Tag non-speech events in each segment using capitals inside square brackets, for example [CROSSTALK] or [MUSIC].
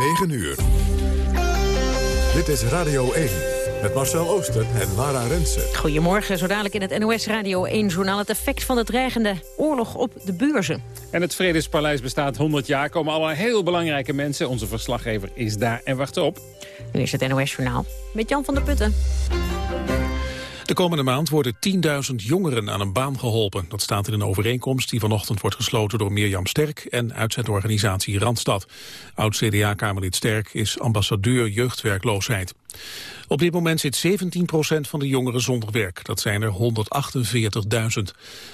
9 uur. Dit is Radio 1 met Marcel Ooster en Lara Rensen. Goedemorgen, zo dadelijk in het NOS Radio 1-journaal... het effect van de dreigende oorlog op de beurzen. En het Vredespaleis bestaat 100 jaar, komen alle heel belangrijke mensen. Onze verslaggever is daar en wacht op. Nu is het NOS-journaal met Jan van der Putten. De komende maand worden 10.000 jongeren aan een baan geholpen. Dat staat in een overeenkomst die vanochtend wordt gesloten door Mirjam Sterk en uitzendorganisatie Randstad. Oud-CDA-Kamerlid Sterk is ambassadeur jeugdwerkloosheid. Op dit moment zit 17% van de jongeren zonder werk. Dat zijn er 148.000.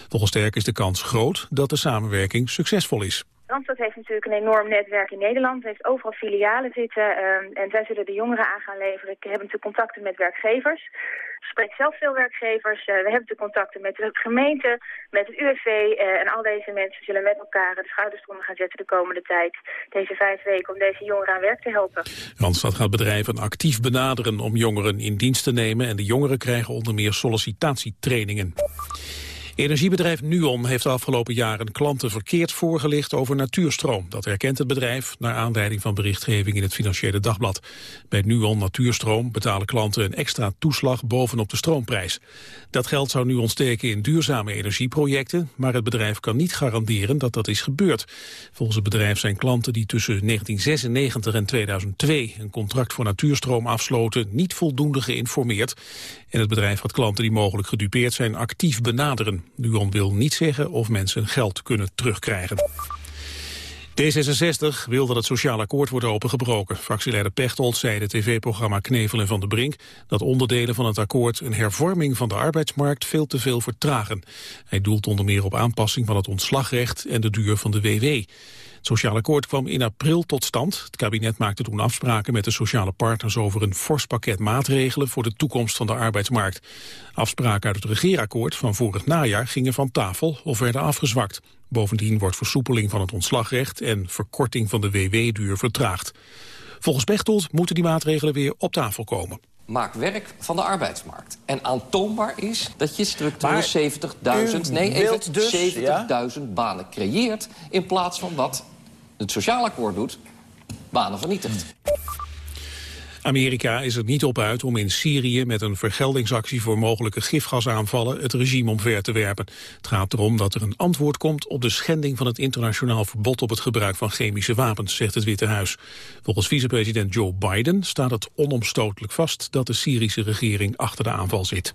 Volgens Sterk is de kans groot dat de samenwerking succesvol is. Randstad heeft natuurlijk een enorm netwerk in Nederland. heeft overal filialen zitten. Uh, en zij zullen de jongeren aan gaan leveren. Ik heb natuurlijk contacten met werkgevers. Spreek zelf veel werkgevers. Uh, we hebben natuurlijk contacten met de gemeente, met het UWV. Uh, en al deze mensen zullen met elkaar de schouders eronder gaan zetten de komende tijd. Deze vijf weken om deze jongeren aan werk te helpen. Randstad gaat bedrijven actief benaderen om jongeren in dienst te nemen. En de jongeren krijgen onder meer sollicitatietrainingen. Energiebedrijf Nuon heeft de afgelopen jaren klanten verkeerd voorgelicht over natuurstroom. Dat herkent het bedrijf naar aanleiding van berichtgeving in het Financiële Dagblad. Bij Nuon Natuurstroom betalen klanten een extra toeslag bovenop de stroomprijs. Dat geld zou nu ontsteken in duurzame energieprojecten, maar het bedrijf kan niet garanderen dat dat is gebeurd. Volgens het bedrijf zijn klanten die tussen 1996 en 2002 een contract voor natuurstroom afsloten niet voldoende geïnformeerd. En het bedrijf had klanten die mogelijk gedupeerd zijn actief benaderen. Nuon wil niet zeggen of mensen geld kunnen terugkrijgen. D66 wil dat het sociaal akkoord wordt opengebroken. Fractieleider Pechtold zei het tv-programma Knevel en Van der Brink... dat onderdelen van het akkoord een hervorming van de arbeidsmarkt veel te veel vertragen. Hij doelt onder meer op aanpassing van het ontslagrecht en de duur van de WW. Het sociaal akkoord kwam in april tot stand. Het kabinet maakte toen afspraken met de sociale partners over een fors pakket maatregelen voor de toekomst van de arbeidsmarkt. Afspraken uit het regeerakkoord van vorig najaar gingen van tafel of werden afgezwakt. Bovendien wordt versoepeling van het ontslagrecht en verkorting van de WW-duur vertraagd. Volgens Bechtold moeten die maatregelen weer op tafel komen maak werk van de arbeidsmarkt. En aantoonbaar is dat je structureel 70.000 nee, even dus, 70.000 banen creëert... in plaats van wat het sociaal akkoord doet, banen vernietigt. Amerika is er niet op uit om in Syrië met een vergeldingsactie voor mogelijke gifgasaanvallen het regime omver te werpen. Het gaat erom dat er een antwoord komt op de schending van het internationaal verbod op het gebruik van chemische wapens, zegt het Witte Huis. Volgens vicepresident Joe Biden staat het onomstotelijk vast dat de Syrische regering achter de aanval zit.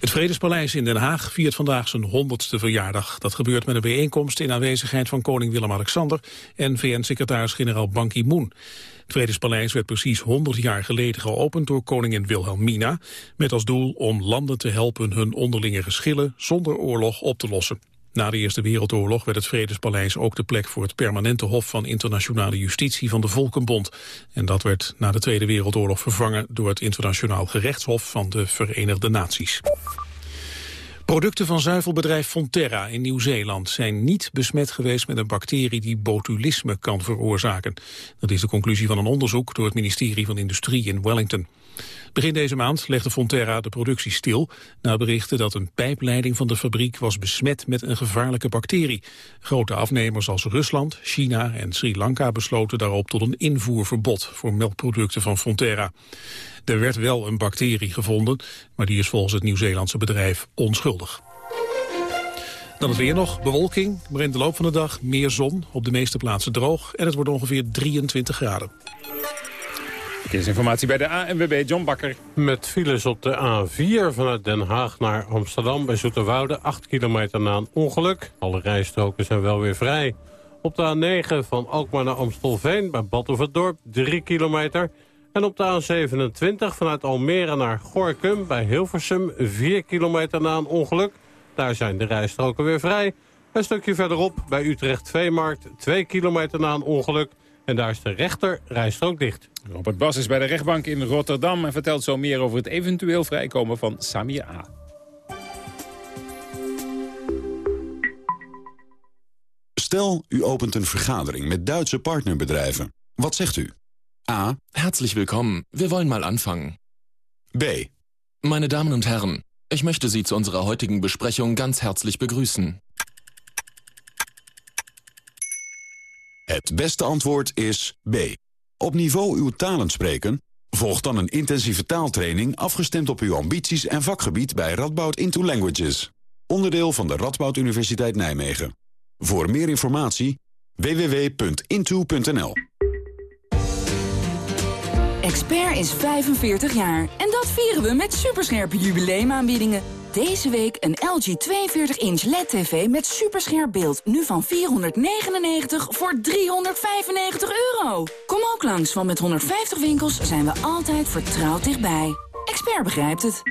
Het Vredespaleis in Den Haag viert vandaag zijn honderdste verjaardag. Dat gebeurt met een bijeenkomst in aanwezigheid van koning Willem-Alexander en VN-secretaris-generaal Ban Ki-moon. Het Vredespaleis werd precies 100 jaar geleden geopend door koningin Wilhelmina, met als doel om landen te helpen hun onderlinge geschillen zonder oorlog op te lossen. Na de Eerste Wereldoorlog werd het Vredespaleis ook de plek voor het permanente hof van internationale justitie van de Volkenbond. En dat werd na de Tweede Wereldoorlog vervangen door het internationaal gerechtshof van de Verenigde Naties. Producten van zuivelbedrijf Fonterra in Nieuw-Zeeland zijn niet besmet geweest met een bacterie die botulisme kan veroorzaken. Dat is de conclusie van een onderzoek door het ministerie van Industrie in Wellington. Begin deze maand legde Fonterra de productie stil... na berichten dat een pijpleiding van de fabriek was besmet met een gevaarlijke bacterie. Grote afnemers als Rusland, China en Sri Lanka besloten daarop tot een invoerverbod voor melkproducten van Fonterra. Er werd wel een bacterie gevonden, maar die is volgens het Nieuw-Zeelandse bedrijf onschuldig. Dan het weer nog, bewolking, maar in de loop van de dag meer zon, op de meeste plaatsen droog en het wordt ongeveer 23 graden. Verkeersinformatie bij de ANWB, John Bakker. Met files op de A4 vanuit Den Haag naar Amsterdam bij Zoeterwoude. 8 kilometer na een ongeluk. Alle rijstroken zijn wel weer vrij. Op de A9 van Alkmaar naar Amstelveen bij Battenverdorp 3 kilometer. En op de A27 vanuit Almere naar Gorkum bij Hilversum 4 kilometer na een ongeluk. Daar zijn de rijstroken weer vrij. Een stukje verderop bij Utrecht Veemarkt 2 kilometer na een ongeluk. En daar is de rechter rijstrook dicht. Robert Bas is bij de rechtbank in Rotterdam... en vertelt zo meer over het eventueel vrijkomen van Samir A. Stel, u opent een vergadering met Duitse partnerbedrijven. Wat zegt u? A. Herzlich willkommen. Wir wollen mal anfangen. B. Meine Damen und Herren, ich möchte Sie zu unserer heutigen Besprechung ganz herzlich begrüßen. Het beste antwoord is B. Op niveau uw talen spreken? Volg dan een intensieve taaltraining afgestemd op uw ambities en vakgebied bij Radboud Into Languages. Onderdeel van de Radboud Universiteit Nijmegen. Voor meer informatie www.into.nl Expert is 45 jaar en dat vieren we met superscherpe jubileumaanbiedingen. Deze week een LG 42-inch LED-TV met superscherp beeld. Nu van 499 voor 395 euro. Kom ook langs, want met 150 winkels zijn we altijd vertrouwd dichtbij. Expert begrijpt het.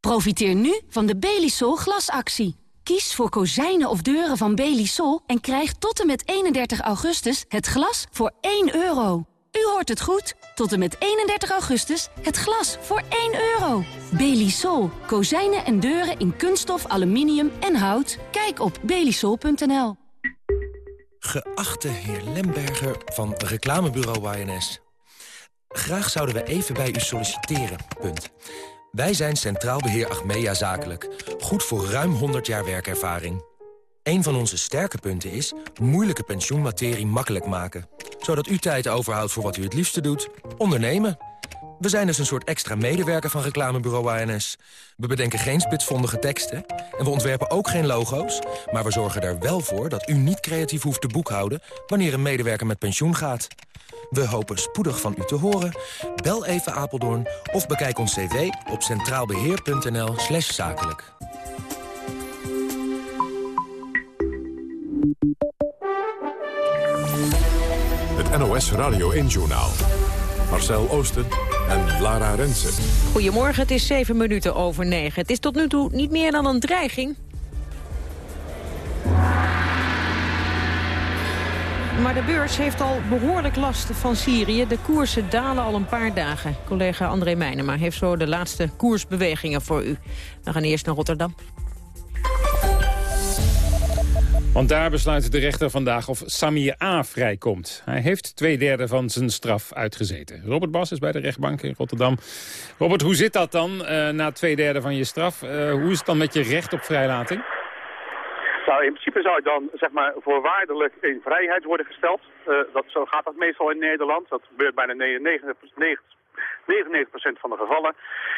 Profiteer nu van de Belisol glasactie. Kies voor kozijnen of deuren van Belisol en krijg tot en met 31 augustus het glas voor 1 euro. U hoort het goed. Tot en met 31 augustus het glas voor 1 euro. Belisol. Kozijnen en deuren in kunststof, aluminium en hout. Kijk op belisol.nl. Geachte heer Lemberger van reclamebureau YNS. Graag zouden we even bij u solliciteren. Punt. Wij zijn Centraal Beheer Achmea Zakelijk. Goed voor ruim 100 jaar werkervaring. Een van onze sterke punten is moeilijke pensioenmaterie makkelijk maken. Zodat u tijd overhoudt voor wat u het liefste doet. Ondernemen. We zijn dus een soort extra medewerker van reclamebureau ANS. We bedenken geen spitsvondige teksten en we ontwerpen ook geen logo's... maar we zorgen er wel voor dat u niet creatief hoeft te boekhouden... wanneer een medewerker met pensioen gaat. We hopen spoedig van u te horen. Bel even Apeldoorn of bekijk ons cv op centraalbeheer.nl zakelijk. Het NOS Radio 1-journaal. Marcel Oosten en Lara Rensen. Goedemorgen, het is zeven minuten over negen. Het is tot nu toe niet meer dan een dreiging. Maar de beurs heeft al behoorlijk last van Syrië. De koersen dalen al een paar dagen. Collega André Meijnema heeft zo de laatste koersbewegingen voor u. We gaan eerst naar Rotterdam. Want daar besluit de rechter vandaag of Samir A. vrijkomt. Hij heeft twee derde van zijn straf uitgezeten. Robert Bas is bij de rechtbank in Rotterdam. Robert, hoe zit dat dan uh, na twee derde van je straf? Uh, hoe is het dan met je recht op vrijlating? Nou, in principe zou je dan zeg maar, voorwaardelijk in vrijheid worden gesteld. Uh, dat, zo gaat dat meestal in Nederland. Dat gebeurt bijna 99, 99% van de gevallen.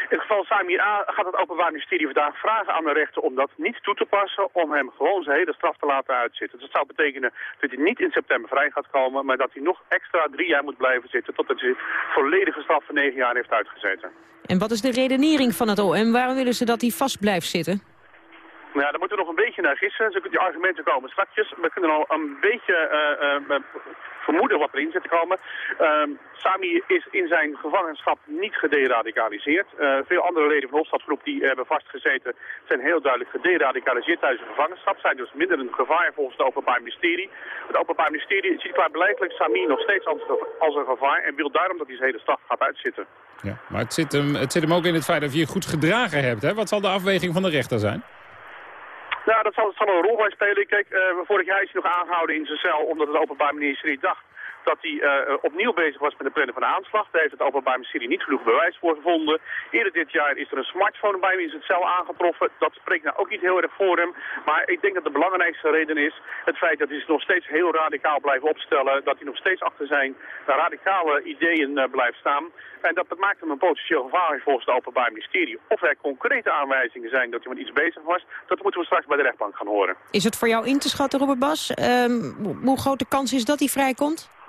In het geval Samir A gaat het Openbaar Ministerie vandaag vragen aan de rechter om dat niet toe te passen, om hem gewoon zijn hele straf te laten uitzitten. Dus dat zou betekenen dat hij niet in september vrij gaat komen, maar dat hij nog extra drie jaar moet blijven zitten totdat hij volledige straf van negen jaar heeft uitgezeten. En wat is de redenering van het OM? Waarom willen ze dat hij vast blijft zitten? Nou ja, daar moeten we nog een beetje naar gissen. Die argumenten komen straks. We kunnen al een beetje uh, uh, vermoeden wat erin zit te komen. Uh, Sami is in zijn gevangenschap niet gederadicaliseerd. Uh, veel andere leden van de Hofstadgroep die hebben vastgezeten zijn heel duidelijk gederadicaliseerd tijdens de gevangenschap. Zijn dus minder een gevaar volgens het Openbaar Ministerie. Het Openbaar Ministerie ziet klaarblijkelijk Sami nog steeds als, als een gevaar en wil daarom dat hij zijn hele straf gaat uitzitten. Ja, maar het zit, hem, het zit hem ook in het feit dat je je goed gedragen hebt. Hè? Wat zal de afweging van de rechter zijn? Nou, dat zal, zal een rol bij spelen. Kijk, uh, vorig jaar is hij nog aangehouden in zijn cel omdat het Openbaar Ministerie dacht dat hij uh, opnieuw bezig was met de plannen van de aanslag. Daar heeft het Openbaar Ministerie niet genoeg bewijs voor gevonden. Eerder dit jaar is er een smartphone bij hem in zijn cel aangetroffen. Dat spreekt nou ook niet heel erg voor hem. Maar ik denk dat de belangrijkste reden is het feit dat hij zich nog steeds heel radicaal blijft opstellen. Dat hij nog steeds achter zijn radicale ideeën uh, blijft staan. En dat, dat maakt hem een potentieel gevaar volgens het Openbaar Ministerie. Of er concrete aanwijzingen zijn dat hij met iets bezig was, dat moeten we straks bij de rechtbank gaan horen. Is het voor jou in te schatten, Robert Bas? Um, hoe groot de kans is dat hij vrijkomt?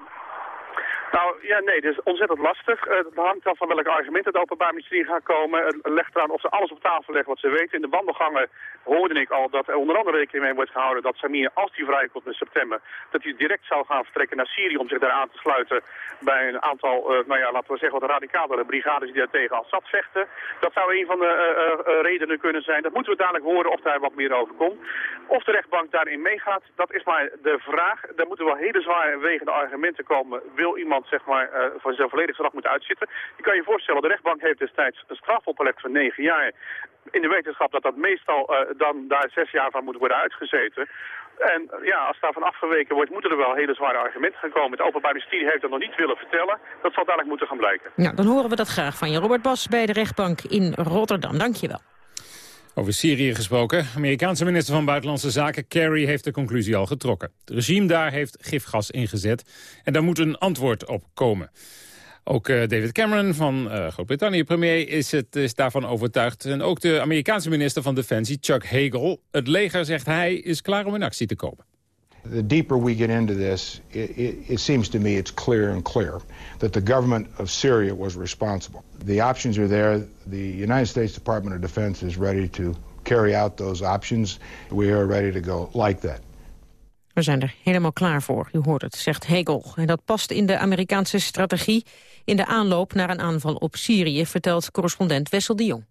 Nou, ja, nee, het is ontzettend lastig. Uh, het hangt af van welke argumenten het openbaar ministerie gaat komen. Het legt eraan of ze alles op tafel leggen wat ze weten. In de wandelgangen hoorde ik al dat er onder andere rekening mee wordt gehouden dat Samir, als hij vrijkomt in september, dat hij direct zou gaan vertrekken naar Syrië om zich daar aan te sluiten bij een aantal, uh, nou ja, laten we zeggen wat radicalere brigades die daar tegen Assad vechten. Dat zou een van de uh, redenen kunnen zijn. Dat moeten we dadelijk horen of daar wat meer over komt. Of de rechtbank daarin meegaat, dat is maar de vraag. Daar moeten wel hele zware wegende argumenten komen. Wil iemand zeg maar, uh, van zijn volledige straf moet uitzitten. Je kan je voorstellen, de rechtbank heeft destijds een straf opgelegd van negen jaar. In de wetenschap dat dat meestal uh, dan daar zes jaar van moet worden uitgezeten. En ja, als daarvan afgeweken wordt, moeten er wel hele zware argumenten gaan komen. Het Openbaar Ministerie heeft dat nog niet willen vertellen. Dat zal dadelijk moeten gaan blijken. Nou, dan horen we dat graag van je. Robert Bas bij de rechtbank in Rotterdam. Dank je wel. Over Syrië gesproken. Amerikaanse minister van Buitenlandse Zaken Kerry heeft de conclusie al getrokken. Het regime daar heeft gifgas ingezet en daar moet een antwoord op komen. Ook uh, David Cameron van uh, Groot-Brittannië, premier, is, het, is daarvan overtuigd. En ook de Amerikaanse minister van Defensie, Chuck Hagel. Het leger, zegt hij, is klaar om in actie te komen. The deeper we get into this, it, it, it seems to me it's clear and clear that the government of Syria was responsible. The options are there. The United States Department of Defense is ready to carry out those options. We are ready to go like that. We zijn er helemaal klaar voor, u hoort het, zegt Hegel. En dat past in de Amerikaanse strategie in de aanloop naar een aanval op Syrië, vertelt correspondent Wessel de Jong.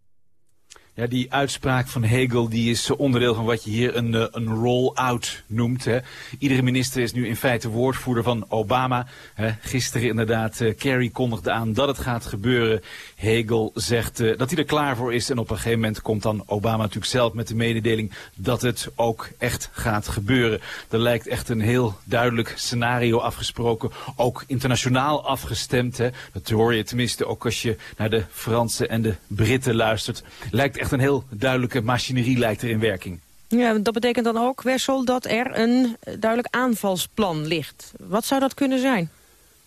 Ja, die uitspraak van Hegel die is onderdeel van wat je hier een, eh, een roll-out noemt. Hè. Iedere minister is nu in feite woordvoerder van Obama. Hè. Gisteren inderdaad, uh, Kerry kondigde aan dat het gaat gebeuren. Hegel zegt uh, dat hij er klaar voor is. En op een gegeven moment komt dan Obama natuurlijk zelf met de mededeling dat het ook echt gaat gebeuren. Er lijkt echt een heel duidelijk scenario afgesproken. Ook internationaal afgestemd. Hè. Dat hoor je tenminste ook als je naar de Fransen en de Britten luistert. Lijkt echt een heel duidelijke machinerie lijkt er in werking. Ja, dat betekent dan ook, Wessel, dat er een duidelijk aanvalsplan ligt. Wat zou dat kunnen zijn?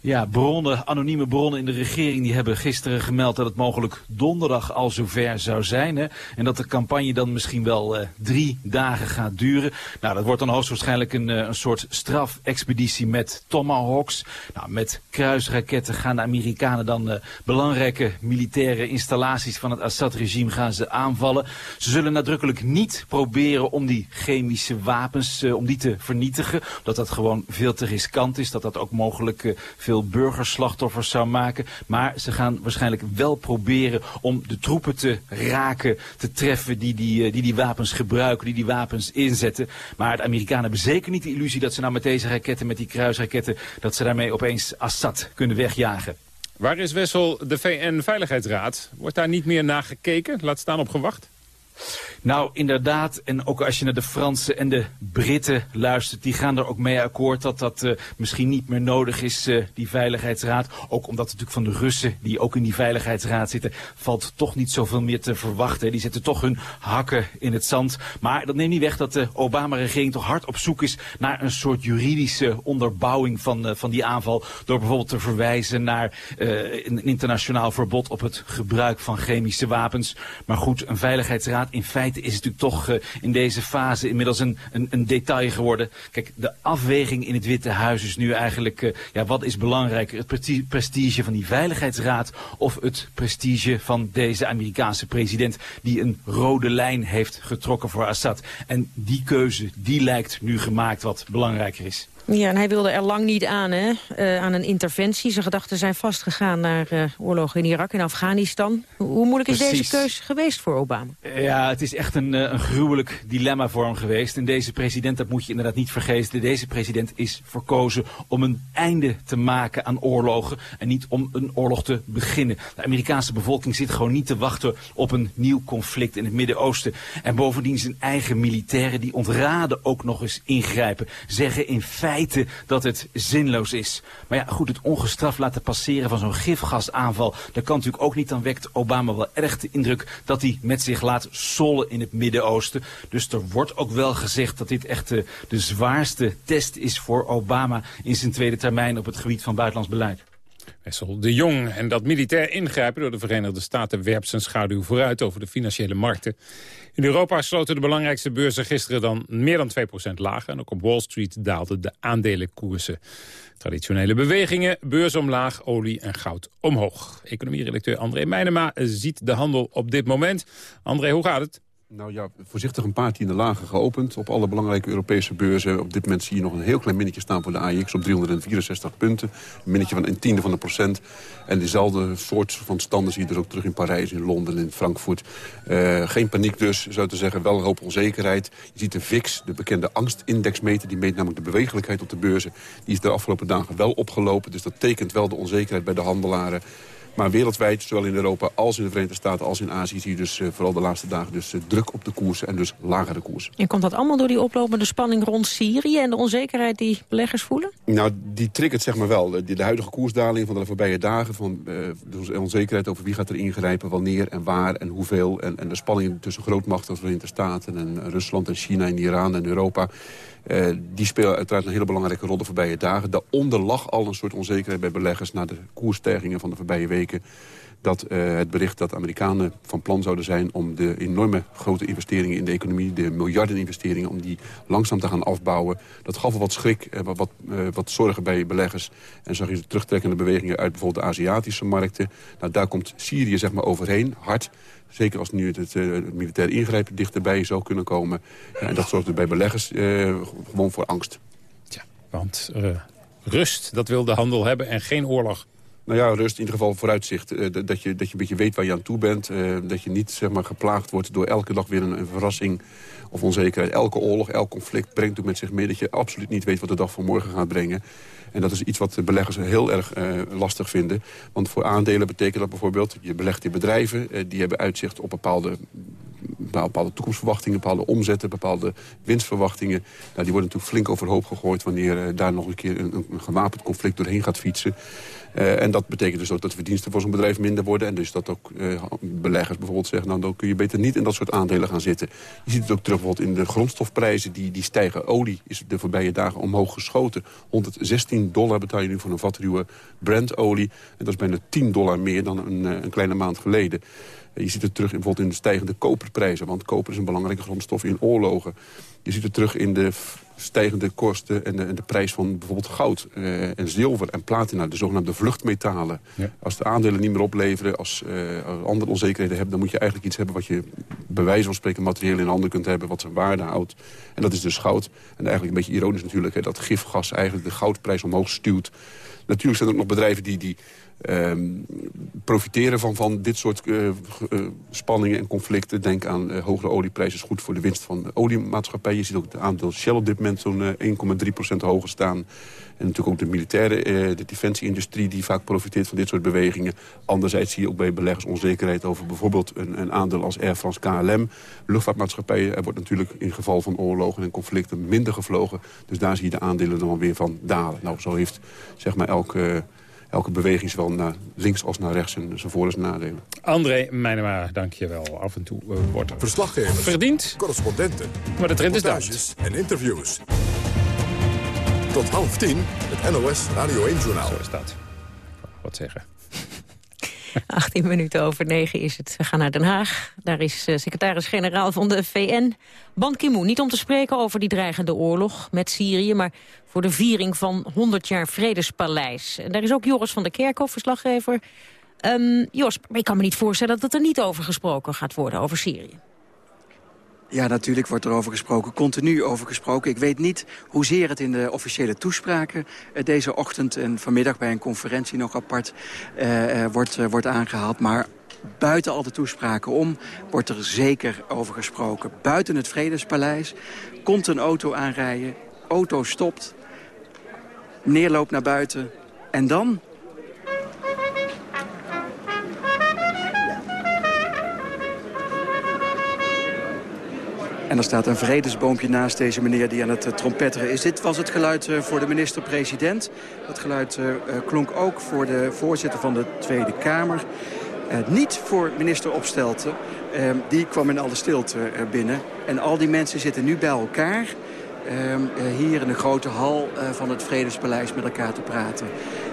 Ja, bronnen, anonieme bronnen in de regering die hebben gisteren gemeld dat het mogelijk donderdag al zover zou zijn. Hè? En dat de campagne dan misschien wel uh, drie dagen gaat duren. Nou, dat wordt dan hoogstwaarschijnlijk een, uh, een soort strafexpeditie met tomahawks. Nou, met kruisraketten gaan de Amerikanen dan uh, belangrijke militaire installaties van het Assad-regime gaan ze aanvallen. Ze zullen nadrukkelijk niet proberen om die chemische wapens, om die te vernietigen. Dat dat gewoon veel te riskant is, dat dat ook mogelijk veel veel burgerslachtoffers zou maken. Maar ze gaan waarschijnlijk wel proberen om de troepen te raken, te treffen die die, die, die wapens gebruiken, die die wapens inzetten. Maar de Amerikanen hebben zeker niet de illusie dat ze nou met deze raketten, met die kruisraketten, dat ze daarmee opeens Assad kunnen wegjagen. Waar is Wessel de VN-veiligheidsraad? Wordt daar niet meer naar gekeken? Laat staan op gewacht? Nou, inderdaad. En ook als je naar de Fransen en de Britten luistert, die gaan er ook mee akkoord dat dat uh, misschien niet meer nodig is, uh, die Veiligheidsraad. Ook omdat natuurlijk van de Russen, die ook in die Veiligheidsraad zitten, valt toch niet zoveel meer te verwachten. Die zetten toch hun hakken in het zand. Maar dat neemt niet weg dat de Obama-regering toch hard op zoek is naar een soort juridische onderbouwing van, van die aanval. Door bijvoorbeeld te verwijzen naar een internationaal verbod op het gebruik van chemische wapens. Maar goed, een Veiligheidsraad in feite is het natuurlijk toch uh, in deze fase inmiddels een, een, detail geworden. Kijk, de afweging in het Witte Huis is nu eigenlijk, uh, ja, wat is belangrijker? Het prestige van die Veiligheidsraad of het prestige van deze Amerikaanse president die een rode lijn heeft getrokken voor Assad. En die keuze, die lijkt nu gemaakt wat belangrijker is. Ja, en hij wilde er lang niet aan, hè? Uh, aan een interventie. Zijn gedachten zijn vastgegaan naar uh, oorlogen in Irak en Afghanistan. Hoe moeilijk is Precies. deze keus geweest voor Obama? Ja, het is echt een, uh, een gruwelijk dilemma voor hem geweest. En deze president, dat moet je inderdaad niet vergeten... deze president is verkozen om een einde te maken aan oorlogen... en niet om een oorlog te beginnen. De Amerikaanse bevolking zit gewoon niet te wachten op een nieuw conflict in het Midden-Oosten. En bovendien zijn eigen militairen, die ontraden ook nog eens ingrijpen. Zeggen in feite dat het zinloos is. Maar ja, goed, het ongestraft laten passeren van zo'n gifgasaanval... dat kan natuurlijk ook niet. Dan wekt Obama wel erg de indruk dat hij met zich laat sollen in het Midden-Oosten. Dus er wordt ook wel gezegd dat dit echt de, de zwaarste test is voor Obama... in zijn tweede termijn op het gebied van buitenlands beleid. Wessel de Jong. En dat militair ingrijpen door de Verenigde Staten werpt zijn schaduw vooruit over de financiële markten. In Europa sloten de belangrijkste beurzen gisteren dan meer dan 2% lager. En ook op Wall Street daalden de aandelenkoersen. Traditionele bewegingen, beurs omlaag, olie en goud omhoog. Economieredacteur André Meijnema ziet de handel op dit moment. André, hoe gaat het? Nou ja, voorzichtig een paar tiende lager geopend op alle belangrijke Europese beurzen. Op dit moment zie je nog een heel klein minnetje staan voor de AIX op 364 punten. Een minnetje van een tiende van een procent. En dezelfde soort van standen zie je dus ook terug in Parijs, in Londen, in Frankfurt. Uh, geen paniek dus, zou te zeggen, wel een hoop onzekerheid. Je ziet de VIX, de bekende angstindexmeter, die meet namelijk de bewegelijkheid op de beurzen. Die is de afgelopen dagen wel opgelopen, dus dat tekent wel de onzekerheid bij de handelaren. Maar wereldwijd, zowel in Europa als in de Verenigde Staten als in Azië... zie je dus vooral de laatste dagen dus, druk op de koersen en dus lagere koersen. En komt dat allemaal door die oplopende spanning rond Syrië... en de onzekerheid die beleggers voelen? Nou, die triggert zeg maar wel. De, de huidige koersdaling van de voorbije dagen... van de onzekerheid over wie gaat er ingrijpen, wanneer en waar en hoeveel... en, en de spanning tussen grootmachten als de Verenigde Staten en Rusland en China en Iran en Europa... Uh, die spelen uiteraard een hele belangrijke rol de voorbije dagen. Daaronder lag al een soort onzekerheid bij beleggers... na de koersstijgingen van de voorbije weken dat uh, het bericht dat de Amerikanen van plan zouden zijn... om de enorme grote investeringen in de economie, de miljardeninvesteringen... om die langzaam te gaan afbouwen. Dat gaf wel wat schrik, uh, wat, uh, wat zorgen bij beleggers. En zag je terugtrekkende bewegingen uit bijvoorbeeld de Aziatische markten. Nou, daar komt Syrië zeg maar overheen, hard. Zeker als nu het, het, het militair ingrijpen dichterbij zou kunnen komen. en dat zorgt er bij beleggers gewoon voor angst. Tja, want rust, dat wil de handel hebben en geen oorlog. Nou ja, rust, in ieder geval vooruitzicht. Uh, dat, je, dat je een beetje weet waar je aan toe bent. Uh, dat je niet zeg maar, geplaagd wordt door elke dag weer een, een, verrassing of onzekerheid. Elke oorlog, elk conflict brengt ook met zich mee... dat je absoluut niet weet wat de dag van morgen gaat brengen. En dat is iets wat de beleggers heel erg uh, lastig vinden. Want voor aandelen betekent dat bijvoorbeeld... je belegt in bedrijven, die hebben uitzicht op bepaalde bepaalde toekomstverwachtingen, bepaalde omzetten, bepaalde winstverwachtingen. Nou, die worden natuurlijk flink overhoop gegooid wanneer daar nog een keer een, een gewapend conflict doorheen gaat fietsen. Uh, en dat betekent dus ook dat de verdiensten voor zo'n bedrijf minder worden. En dus dat ook uh, beleggers bijvoorbeeld zeggen... nou, dan kun je beter niet in dat soort aandelen gaan zitten. Je ziet het ook terug bijvoorbeeld in de grondstofprijzen. Die, die stijgen. Olie is de voorbije dagen omhoog geschoten. 116 dollar betaal je nu voor een vat ruwe Brent-olie. En dat is bijna 10 dollar meer dan een, een kleine maand geleden. Je ziet het terug in, bijvoorbeeld in de stijgende koperprijzen. Want koper is een belangrijke grondstof in oorlogen. Je ziet het terug in de stijgende kosten en de, en de prijs van bijvoorbeeld goud uh, en zilver en platina, de zogenaamde vluchtmetalen. Ja. Als de aandelen niet meer opleveren, als, uh, als andere onzekerheden hebben, dan moet je eigenlijk iets hebben wat je bij wijze van spreken materieel in handen kunt hebben, wat zijn waarde houdt. En dat is dus goud. En eigenlijk een beetje ironisch natuurlijk, hè, dat gifgas eigenlijk de goudprijs omhoog stuwt. Natuurlijk zijn er ook nog bedrijven die, die Um, profiteren van, van dit soort uh, uh, spanningen en conflicten. Denk aan uh, hogere olieprijzen is goed voor de winst van de oliemaatschappijen. Je ziet ook het aandeel Shell op dit moment zo'n 1,3% hoger staan. En natuurlijk ook de militaire, de defensieindustrie die vaak profiteert van dit soort bewegingen. Anderzijds zie je ook bij beleggers onzekerheid over bijvoorbeeld een, een aandeel als Air France KLM. Luchtvaartmaatschappijen, er wordt natuurlijk in geval van oorlogen en conflicten minder gevlogen. Dus daar zie je de aandelen dan weer van dalen. Nou, zo heeft zeg maar elke elke beweging zowel naar links als naar rechts en zijn voor- en nadelen. André Meijnema, dank je wel. Af en toe uh, wordt er Verslaggevers, verdiend. correspondenten, maar de trend is duidelijk. en interviews. Tot half tien, het NOS Radio 1-journaal. Zo is dat. Wat zeggen. [LAUGHS] 18 minuten over 9 is het. We gaan naar Den Haag. Daar is uh, secretaris-generaal van de VN, Ban Ki-moon. Niet om te spreken over die dreigende oorlog met Syrië... maar voor de viering van 100 jaar Vredespaleis. En daar is ook Joris van der Kerkhoff, verslaggever. Um, Jos, ik kan me niet voorstellen dat er niet over gesproken gaat worden, over Syrië. Ja, natuurlijk wordt er over gesproken, continu over gesproken. Ik weet niet hoezeer het in de officiële toespraken uh, deze ochtend... en vanmiddag bij een conferentie nog apart uh, uh, wordt, wordt aangehaald. Maar buiten al de toespraken om wordt er zeker over gesproken. Buiten het Vredespaleis komt een auto aanrijden, auto stopt... meneer loopt naar buiten en dan En er staat een vredesboompje naast deze meneer die aan het uh, trompetteren is. Dit was het geluid uh, voor de minister-president. Dat geluid uh, klonk ook voor de voorzitter van de Tweede Kamer. niet voor minister Opstelten. die kwam in alle stilte binnen. En al die mensen zitten nu bij elkaar... hier in de grote hal van het Vredespaleis met elkaar te praten.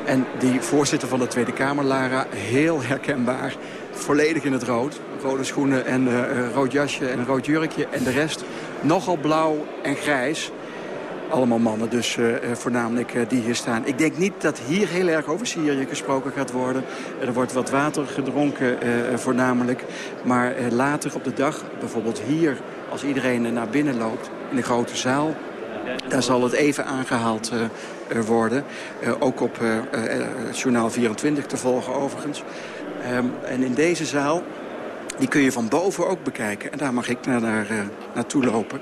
En die voorzitter van de Tweede Kamer, Lara, heel herkenbaar volledig in het rood. Rode schoenen en uh, rood jasje en rood jurkje. En de rest nogal blauw en grijs. Allemaal mannen dus uh, voornamelijk die hier staan. Ik denk niet dat hier heel erg over Syrië gesproken gaat worden. Er wordt wat water gedronken voornamelijk. Maar later op de dag, bijvoorbeeld hier... als iedereen naar binnen loopt in de grote zaal... Daar zal het even aangehaald uh, worden. Uh, ook op Journaal 24 te volgen overigens. Um, en in deze zaal, die kun je van boven ook bekijken. En daar mag ik naar, naar, naartoe lopen.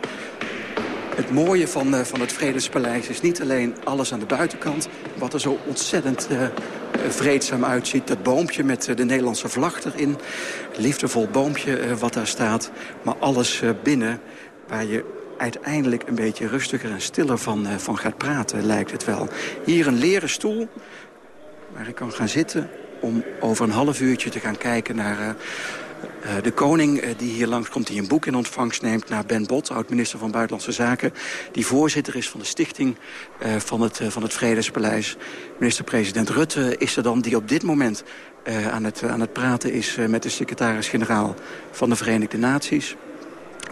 Het mooie van, van het Vredespaleis is niet alleen alles aan de buitenkant... wat er zo ontzettend vreedzaam uitziet. Dat boompje met de Nederlandse vlag erin. Liefdevol boompje wat daar staat. Maar alles binnen waar je uiteindelijk een beetje rustiger en stiller van, van gaat praten, lijkt het wel. Hier een leren stoel waar ik kan gaan zitten om over een half uurtje te gaan kijken naar uh, de koning die hier langskomt, die een boek in ontvangst neemt... naar Ben Bot, oud-minister van Buitenlandse Zaken... die voorzitter is van de stichting van, het, van het Vredespaleis. Minister-president Rutte is er dan, die op dit moment aan, het, aan het praten is... met de secretaris-generaal van de Verenigde Naties.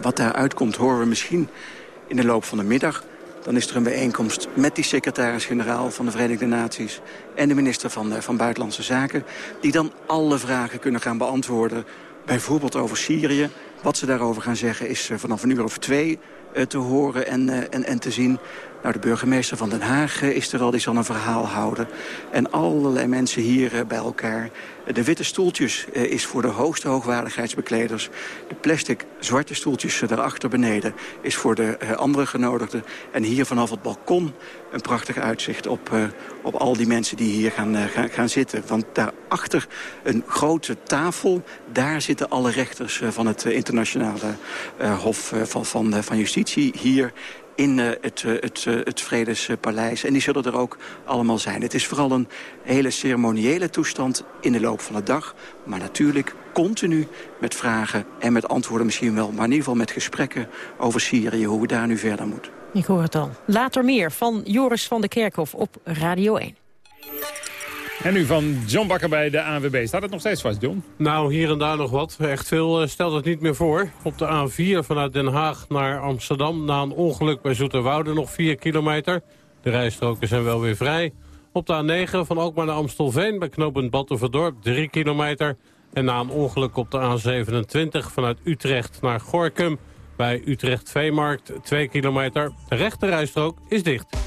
Wat daaruit komt horen we misschien in de loop van de middag... Dan is er een bijeenkomst met die secretaris-generaal van de Verenigde Naties... en de minister van, van Buitenlandse Zaken... die dan alle vragen kunnen gaan beantwoorden bijvoorbeeld over Syrië. Wat ze daarover gaan zeggen is eh, vanaf een uur of twee eh, te horen en, eh, en, en te zien. Nou, de burgemeester van Den Haag is er al, die zal een verhaal houden. En allerlei mensen hier bij elkaar. De witte stoeltjes is voor de hoogste hoogwaardigheidsbekleders. De plastic zwarte stoeltjes daarachter beneden is voor de andere genodigden. En hier vanaf het balkon een prachtig uitzicht op, op al die mensen die hier gaan, gaan, gaan zitten. Want daarachter een grote tafel, daar zitten alle rechters van het internationale hof van, van, van justitie. Hier in uh, het, uh, het, uh, het Vredespaleis. En die zullen er ook allemaal zijn. Het is vooral een hele ceremoniële toestand in de loop van de dag. Maar natuurlijk continu met vragen en met antwoorden misschien wel. Maar in ieder geval met gesprekken over Syrië, hoe we daar nu verder moeten. Ik hoor het al. Later meer van Joris van der Kerkhof op Radio 1. En nu van John Bakker bij de ANWB. Staat het nog steeds vast, John? Nou, hier en daar nog wat. Echt veel uh, stelt het niet meer voor. Op de A4 vanuit Den Haag naar Amsterdam... na een ongeluk bij Zoeterwoude nog 4 kilometer. De rijstroken zijn wel weer vrij. Op de A9 van Alkmaar naar Amstelveen... bij knooppunt Battenverdorp 3 kilometer. En na een ongeluk op de A27 vanuit Utrecht naar Gorkum... bij Utrecht Veemarkt 2 kilometer. De rechte rijstrook is dicht.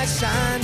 The moonlight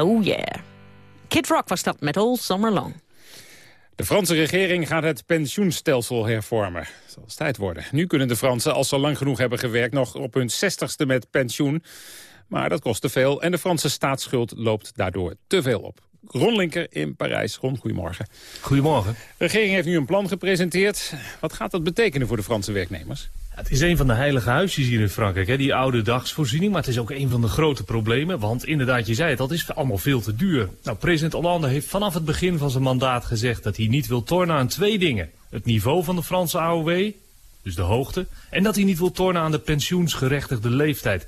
Oh yeah. Kid Rock was dat met All Summer Long. De Franse regering gaat het pensioenstelsel hervormen. Het zal tijd worden. Nu kunnen de Fransen, als ze lang genoeg hebben gewerkt... nog op hun zestigste met pensioen. Maar dat kost te veel en de Franse staatsschuld loopt daardoor te veel op. Ron Linker in Parijs. Ron, goedemorgen. Goedemorgen. De regering heeft nu een plan gepresenteerd. Wat gaat dat betekenen voor de Franse werknemers? Het is een van de heilige huisjes hier in Frankrijk, hè? die oude dagsvoorziening. Maar het is ook een van de grote problemen. Want inderdaad, je zei het, dat is allemaal veel te duur. Nou, president Hollande heeft vanaf het begin van zijn mandaat gezegd... dat hij niet wil tornen aan twee dingen. Het niveau van de Franse AOW, dus de hoogte... en dat hij niet wil tornen aan de pensioensgerechtigde leeftijd.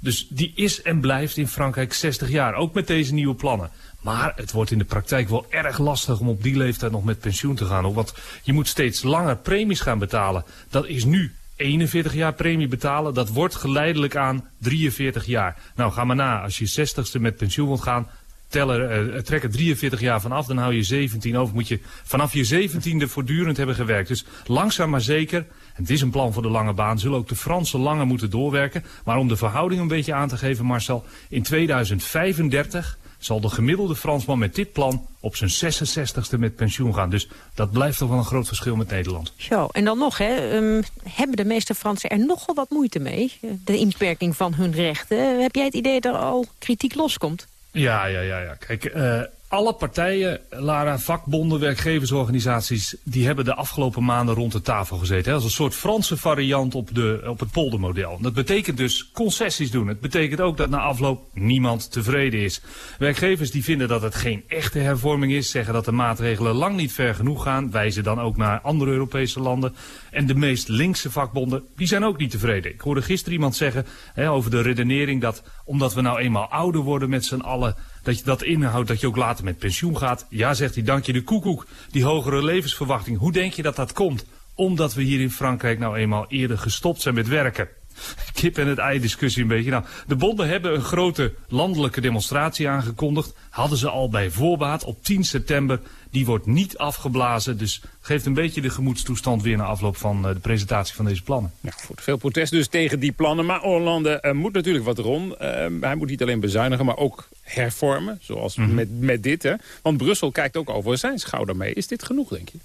Dus die is en blijft in Frankrijk 60 jaar, ook met deze nieuwe plannen. Maar het wordt in de praktijk wel erg lastig om op die leeftijd nog met pensioen te gaan. Want je moet steeds langer premies gaan betalen. Dat is nu 41 jaar premie betalen. Dat wordt geleidelijk aan 43 jaar. Nou, ga maar na. Als je 60ste met pensioen wilt gaan, tellen, uh, trek er 43 jaar vanaf. Dan hou je 17 over. Moet je vanaf je 17e voortdurend hebben gewerkt. Dus langzaam maar zeker. Het is een plan voor de lange baan. Zullen ook de Fransen langer moeten doorwerken. Maar om de verhouding een beetje aan te geven, Marcel. In 2035 zal de gemiddelde Fransman met dit plan op zijn 66ste met pensioen gaan. Dus dat blijft toch wel een groot verschil met Nederland. Zo, en dan nog, hè, um, hebben de meeste Fransen er nogal wat moeite mee? De inperking van hun rechten. Heb jij het idee dat er al kritiek loskomt? Ja, ja, ja. ja. Kijk, uh, alle partijen, Lara, vakbonden, werkgeversorganisaties... die hebben de afgelopen maanden rond de tafel gezeten. Hè, als een soort Franse variant op, de, op het poldermodel. Dat betekent dus concessies doen. Het betekent ook dat na afloop niemand tevreden is. Werkgevers die vinden dat het geen echte hervorming is... zeggen dat de maatregelen lang niet ver genoeg gaan... wijzen dan ook naar andere Europese landen. En de meest linkse vakbonden, die zijn ook niet tevreden. Ik hoorde gisteren iemand zeggen hè, over de redenering... dat omdat we nou eenmaal ouder worden met z'n allen dat je dat inhoudt dat je ook later met pensioen gaat. Ja, zegt hij, dank je de koekoek. Die hogere levensverwachting. Hoe denk je dat dat komt? Omdat we hier in Frankrijk nou eenmaal eerder gestopt zijn met werken. [LAUGHS] Kip en het ei discussie een beetje. Nou, de bonden hebben een grote landelijke demonstratie aangekondigd. Hadden ze al bij voorbaat op 10 september. Die wordt niet afgeblazen. Dus geeft een beetje de gemoedstoestand weer na afloop van uh, de presentatie van deze plannen. Ja, goed, veel protest dus tegen die plannen. Maar Hollande uh, moet natuurlijk wat rond. Uh, hij moet niet alleen bezuinigen, maar ook hervormen. Zoals mm -hmm. met, met dit. Hè. Want Brussel kijkt ook over zijn schouder mee. Is dit genoeg, denk je?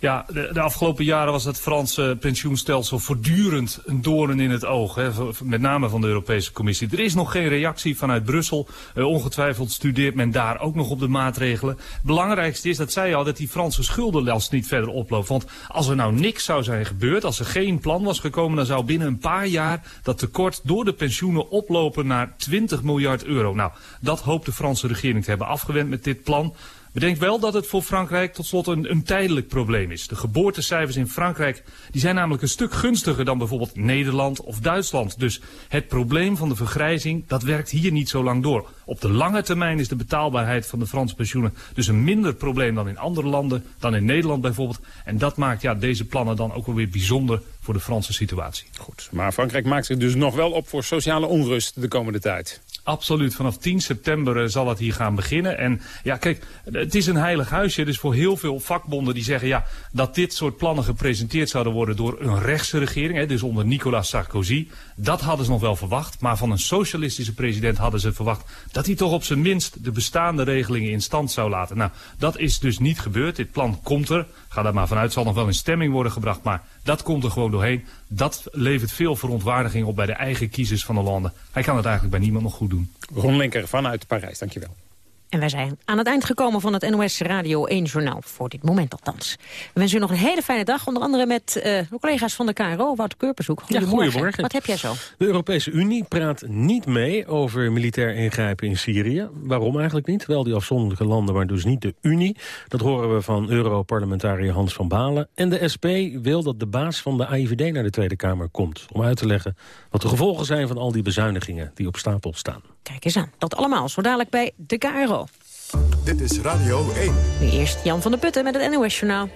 Ja, de, afgelopen jaren was het Franse pensioenstelsel voortdurend een doorn in het oog. Hè, met name van de Europese Commissie. Er is nog geen reactie vanuit Brussel. Uh, ongetwijfeld studeert men daar ook nog op de maatregelen. Belangrijkste is, dat zei al, dat die Franse schuldenlast niet verder oploopt. Want als er nou niks zou zijn gebeurd, als er geen plan was gekomen... dan zou binnen een paar jaar dat tekort door de pensioenen oplopen naar 20 miljard euro. Nou, dat hoopt de Franse regering te hebben afgewend met dit plan... Bedenk wel dat het voor Frankrijk tot slot een, een, tijdelijk probleem is. De geboortecijfers in Frankrijk die zijn namelijk een stuk gunstiger dan bijvoorbeeld Nederland of Duitsland. Dus het probleem van de vergrijzing, dat werkt hier niet zo lang door. Op de lange termijn is de betaalbaarheid van de Franse pensioenen dus een minder probleem dan in andere landen, dan in Nederland bijvoorbeeld. En dat maakt ja, deze plannen dan ook wel weer bijzonder voor de Franse situatie. Goed, maar Frankrijk maakt zich dus nog wel op voor sociale onrust de komende tijd. Absoluut, vanaf 10 september zal het hier gaan beginnen. En ja, kijk, het is een heilig huisje. Dus voor heel veel vakbonden die zeggen ja, dat dit soort plannen gepresenteerd zouden worden door een rechtse regering, hè, dus onder Nicolas Sarkozy, dat hadden ze nog wel verwacht. Maar van een socialistische president hadden ze verwacht dat hij toch op zijn minst de bestaande regelingen in stand zou laten. Nou, dat is dus niet gebeurd. Dit plan komt er. Ga daar maar vanuit, zal nog wel in stemming worden gebracht. Maar dat komt er gewoon doorheen. Dat levert veel verontwaardiging op bij de eigen kiezers van Hollande. Hij kan het eigenlijk bij niemand nog goed doen. Ron Linker vanuit Parijs, dankjewel. En wij zijn aan het eind gekomen van het NOS Radio 1 Journaal. Voor dit moment althans. We wensen u nog een hele fijne dag. Onder andere met uh, collega's van de KRO, Wouter Keurpershoek. Goedemorgen. Ja, goedemorgen. Wat heb jij zo? De Europese Unie praat niet mee over militair ingrijpen in Syrië. Waarom eigenlijk niet? Wel die afzonderlijke landen, maar dus niet de Unie. Dat horen we van Europarlementariër Hans van Balen. En de SP wil dat de baas van de AIVD naar de Tweede Kamer komt. Om uit te leggen wat de gevolgen zijn van al die bezuinigingen die op stapel staan. Kijk eens aan. Dat allemaal zo dadelijk bij de KRO. Dit is Radio 1. Nu eerst Jan van der Putten met het NOS-journaal.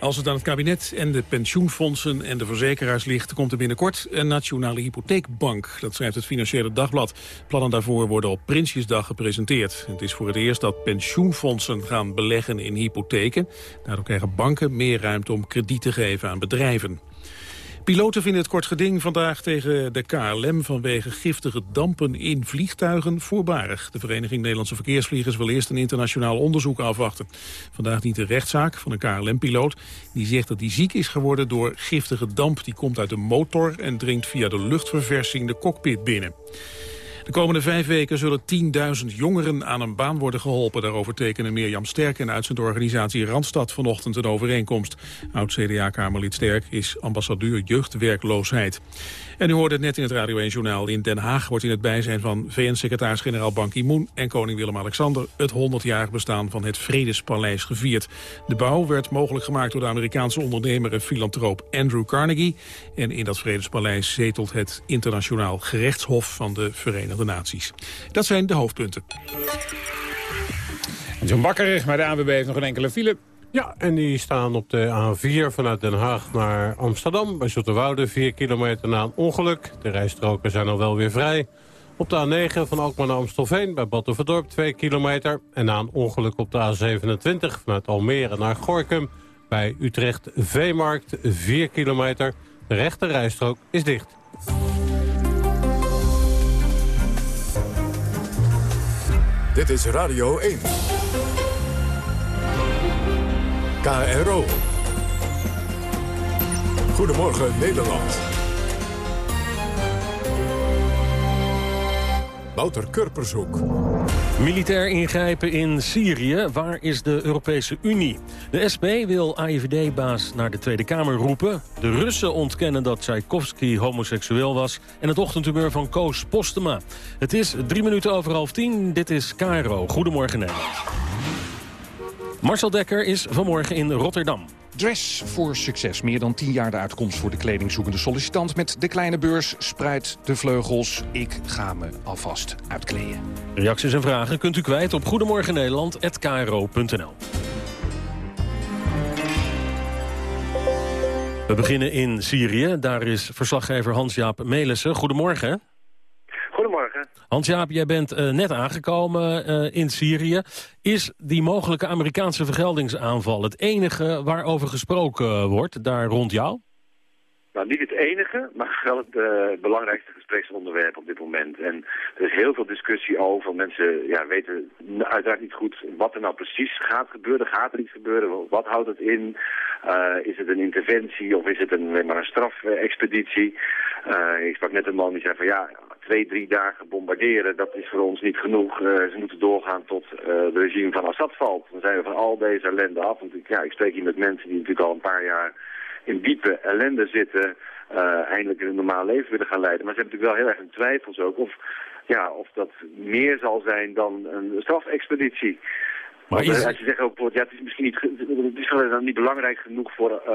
Als het aan het kabinet en de pensioenfondsen en de verzekeraars ligt... komt er binnenkort een nationale hypotheekbank. Dat schrijft het Financiële Dagblad. Plannen daarvoor worden op Prinsjesdag gepresenteerd. Het is voor het eerst dat pensioenfondsen gaan beleggen in hypotheken. Daardoor krijgen banken meer ruimte om krediet te geven aan bedrijven. Piloten vinden het kort geding vandaag tegen de KLM vanwege giftige dampen in vliegtuigen voorbarig. De Vereniging Nederlandse Verkeersvliegers wil eerst een internationaal onderzoek afwachten. Vandaag dient de rechtszaak van een KLM-piloot die zegt dat hij ziek is geworden door giftige damp. Die komt uit de motor en dringt via de luchtverversing de cockpit binnen. De komende vijf weken zullen 10.000 jongeren aan een baan worden geholpen. Daarover tekenen Mirjam Sterk en uitzendorganisatie Randstad vanochtend een overeenkomst. Oud-CDA-kamerlid Sterk is ambassadeur jeugdwerkloosheid. En u hoorde het net in het Radio 1-journaal. In Den Haag wordt in het bijzijn van VN-secretaris-generaal Ban Ki-moon... en koning Willem-Alexander het 100-jarig bestaan van het Vredespaleis gevierd. De bouw werd mogelijk gemaakt door de Amerikaanse ondernemer en filantroop Andrew Carnegie. En in dat Vredespaleis zetelt het internationaal gerechtshof van de Verenigde Naties. Dat zijn de hoofdpunten. Zo'n Bakker, maar de ANWB heeft nog een enkele file. Ja, en die staan op de A4 vanuit Den Haag naar Amsterdam. Bij Zoeterwoude, 4 kilometer na een ongeluk. De rijstroken zijn al wel weer vrij. Op de A9 van Alkmaar naar Amstelveen bij Batuverdorp 2 kilometer. En na een ongeluk op de A27 vanuit Almere naar Gorkum... bij Utrecht Veemarkt 4 kilometer. De rechte rijstrook is dicht. Dit is Radio 1. KRO. Goedemorgen Nederland. Wouter Kurpershoek. Militair ingrijpen in Syrië. Waar is de Europese Unie? De SP wil AIVD-baas naar de Tweede Kamer roepen. De Russen ontkennen dat Tchaikovsky homoseksueel was. En het ochtendhumeur van Koos Postema. Het is drie minuten over half tien. Dit is Caro. Goedemorgen Nederland. Marcel Dekker is vanmorgen in Rotterdam. Dress voor succes. Meer dan 10 jaar de uitkomst voor de kledingzoekende sollicitant. Met de kleine beurs spreidt de vleugels. Ik ga me alvast uitkleden. Reacties en vragen kunt u kwijt op goedemorgennederland.kro.nl. We beginnen in Syrië. Daar is verslaggever Hans-Jaap Melissen. Goedemorgen. Hans-Jaap, jij bent uh, net aangekomen uh, in Syrië. Is die mogelijke Amerikaanse vergeldingsaanval het enige waarover gesproken wordt daar rond jou? Nou, niet het enige, maar wel het belangrijkste gespreksonderwerp op dit moment. En er is heel veel discussie over. Mensen ja, weten uiteraard niet goed wat er nou precies gaat gebeuren. Gaat er iets gebeuren? Wat houdt het in? Is het een interventie of is het een, maar een strafexpeditie? Ik sprak net een man die zei van ja, twee, drie dagen bombarderen, dat is voor ons niet genoeg. Uh, ze moeten doorgaan tot het regime van Assad valt. Dan zijn we van al deze ellende af. Want ik, ja, ik spreek hier met mensen die natuurlijk al een paar jaar in diepe ellende zitten, uh, eindelijk een normaal leven willen gaan leiden. Maar ze hebben natuurlijk wel heel erg een twijfels ook of, ja, of dat meer zal zijn dan een strafexpeditie. Maar is... Als je zegt ook, ja, het is misschien niet, het is dan niet belangrijk genoeg voor uh,